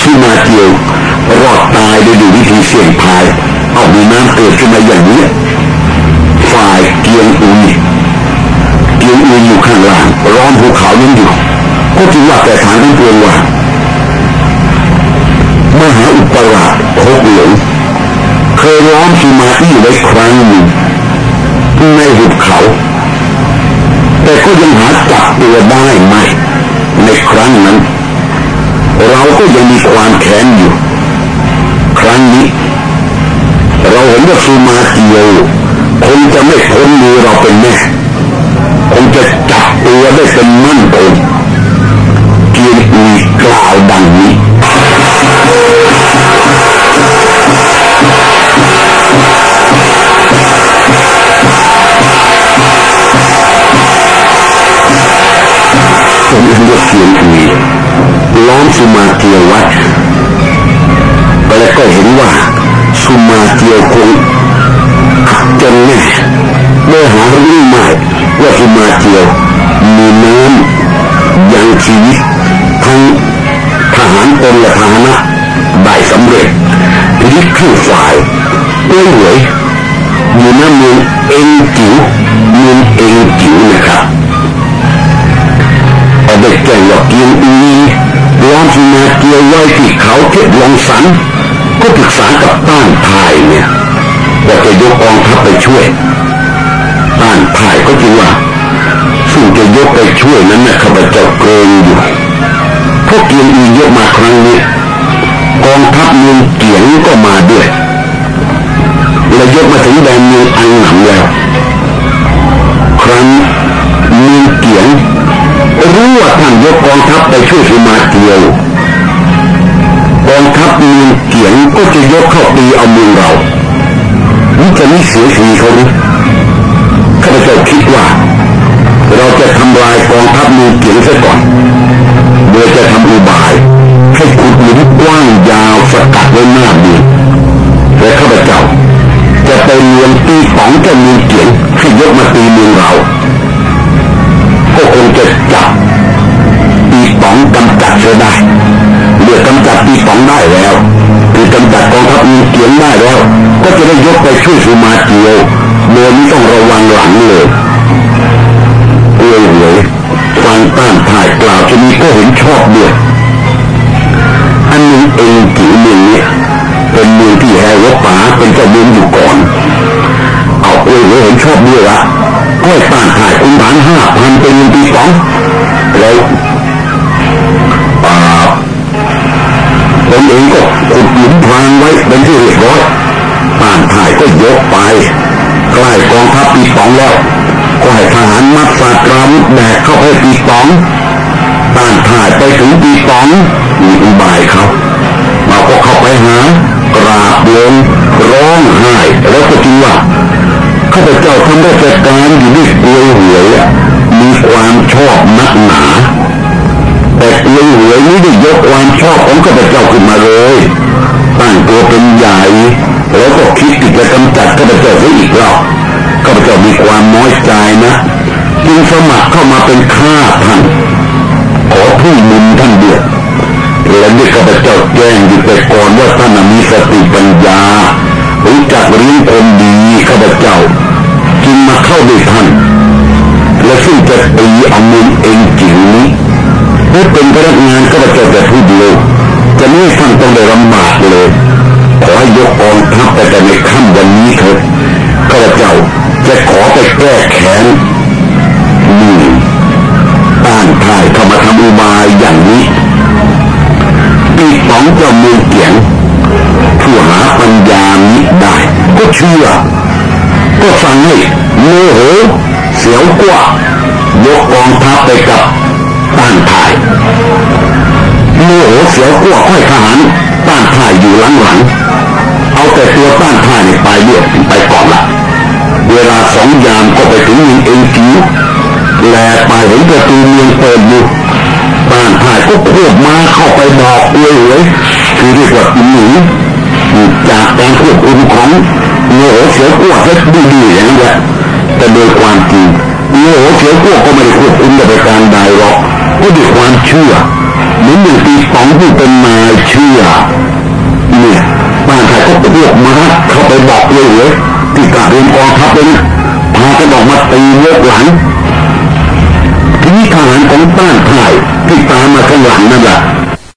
สุมาเตียวรอดตายโดยดูวิธีเสี่ยงทาย เอามีน้ำเกิดขึ้นมาอย่างนี้ ฝ่ายเกียงอุยเกียงอุยอยู่ข้างล่างร้อนภูเขายังอยู่ก็จึงว่าแต่ฐานทั้งปวงว่า มหาอุปราชโคกหลงเคยล้อมสุมาอี้ไว้ครั้งหนึ่งในหุบเขา แต่ก็ยังหาจับตัวได้ไหมในครั้งนั้น เราก็ยังมีความแค้นอยู่ ครั้งนี้ เราเห็นว่าสุมาเตียวคงจะไม่พ้นมือเราเป็นแน่คงจะจับตัวได้เป็นมั่นคงเกียรติกล่าวดังนี้ ล้อมสุมาเตียวไว้แล้วก็เห็นว่าสุมาเตียวคงจนแน่เมื่อหารู้ใหม่ว่าสุมาเตียว มีน้ำยังชีวิตทั้งทหารตนและทหารนะได้สำเร็จพลิขขึ้นฝ่ายเอ้ยหวยอยู่หน้าเมืองเองจิ๋วเมืองเองจิ๋วนะครับเอาเด็กแก่งหลอกกียงอี ล้อมสุมาเกียวไว้ที่เขาเทพลองสัน ก็ปรึกษากับต้านทายเนี่ยว่าจะยกกองทัพไปช่วย ต้านทายก็จริงว่าซึ่งจะยกไปช่วยนั้นนะข้าพเจ้าเกรงอยู่พวกเกียงอียกมาครั้งนี้กองทัพเมืองเกียงก็มาด้วยและยกมาถึงแดนเมืองอังหนำแล้ว ครั้งเมืองเกียง รู้ว่าท่านยกกองทัพไปช่วยสุมาเตียวกองทัพมือเกียงก็จะยกเข้าตีเอาเมืองเรานี่จะไม่เสียสีเขาหรือข้าพเจ้าคิดว่า เราจะทำลายกองทัพมือเกียงซะก่อนโดยจะทำอุบาย ให้ขุดหลุมกว้างยาวสกัดไว้หน้าเมืองและข้าพเจ้าจะไปเลียงตีของเจ้ามือเกียงให้ยกมาตีเมืองเรา ก็คงจะจับปีสองกำจัดเสียได้เมื่อกำจัดปีสองได้แล้วคือกำจัดกองทัพมีเกียงได้แล้ว ก็จะได้ยกไปช่วยสุมาเกียวโดยไม่ต้องระวังหลังเลยเอ้ยหวมีก็เห็นชอบด้วยอันนึงเองจิ๋วเมืองเนี่ยเป็นเมืองที่แฮร์วป๋าเป็นเจ้าเมืองอยู่ก่อนเอาเองเห็นชอบด้วยละ ก้อยต้านถ่ายคุณฐานห้าพันเป็นปีสองแล้วตนเองก็ขุดหลุมพรางไว้เป็นที่เรียบร้อยต้านถ่ายก็ยกไปใกล้กองทัพปีสองแล้วก็ให้ทหารมัดสาตรามุดแบกเข้าไปปีสองต้านถ่ายไปถึงปีสองมีอุบายเขาเราก็เข้าไปหากราบลงร้องไห้แล้วก็จริงว่า ข้าพเจ้าทำราชการอยู่ด้วยเกลียวหวยมีความชอบนักหนา แต่เกลียวหวยไม่ได้ยกความชอบของข้าพเจ้าขึ้นมาเลยตั้งตัวเป็นใหญ่แล้วก็คิดที่จะกำจัดข้าพเจ้าเสียอีกรอบข้าพเจ้ามีความน้อยใจนะจึงสมัครเข้ามาเป็นข้าท่านขอพึ่งมุนท่านเดียวและนี่ข้าพเจ้าแจ้งอยู่แต่ก่อนว่าท่านมีสติปัญญา รู้จักเลี้ยงคนดีข้าพเจ้า จึงมาเข้าด้วยท่าน และซึ่งจะตีเอามือเองจิ๋วนี้เมื่อเป็นพนักงานข้าพเจ้าจะพูดเลยจะไม่ท่านต้องได้ลำบากเลยขอให้ยกกองทัพไปแต่ในค่ำวันนี้เถิดข้าพเจ้าจะขอไปแก้แค้นนี่ต้านทายเข้ามาทำอุบายอย่างนี้ปีสองจ้าเมือเกียง ผู้หาปัญญามิได้ ก็เชื่อ ก็สั่งให้โมโหเสียวกว่ายกกองทัพไปกับต้านทายโมโหเสียวกว่าค่อยทหารต้านทายอยู่หลังๆเอาแต่ตัวต้านทายในไปเลือดไปก่อนละเวลาสองยามก็ไปถึงเมืองเองจิ๋วแลไปเห็นประตูเมืองเปิดอยู่ต้านทายก็ควบมาเข้าไปบอกเลยเลยคือเรียกว่าหนี จากการควบคุมของโง่เสียกว่าซะดีๆอย่างนั้แหละแต่โดยความจริงโง่เสียกว่าก็ไม่ได้ควบคุมแต่การใดหรอกก็ด้วยความเชื่อเหมือนหนึ่งปีสองที่เป็นมาเชื่อเนี่ยบ้านไทยก็พวกมาเข้าไปบอกเลยเลยที่กาเรียนกองทัพเลยนะพากันออกมาตียกหลังทีนี้ทหารของบ้านไทยที่ตามมาข้างหลังนั่นแหละ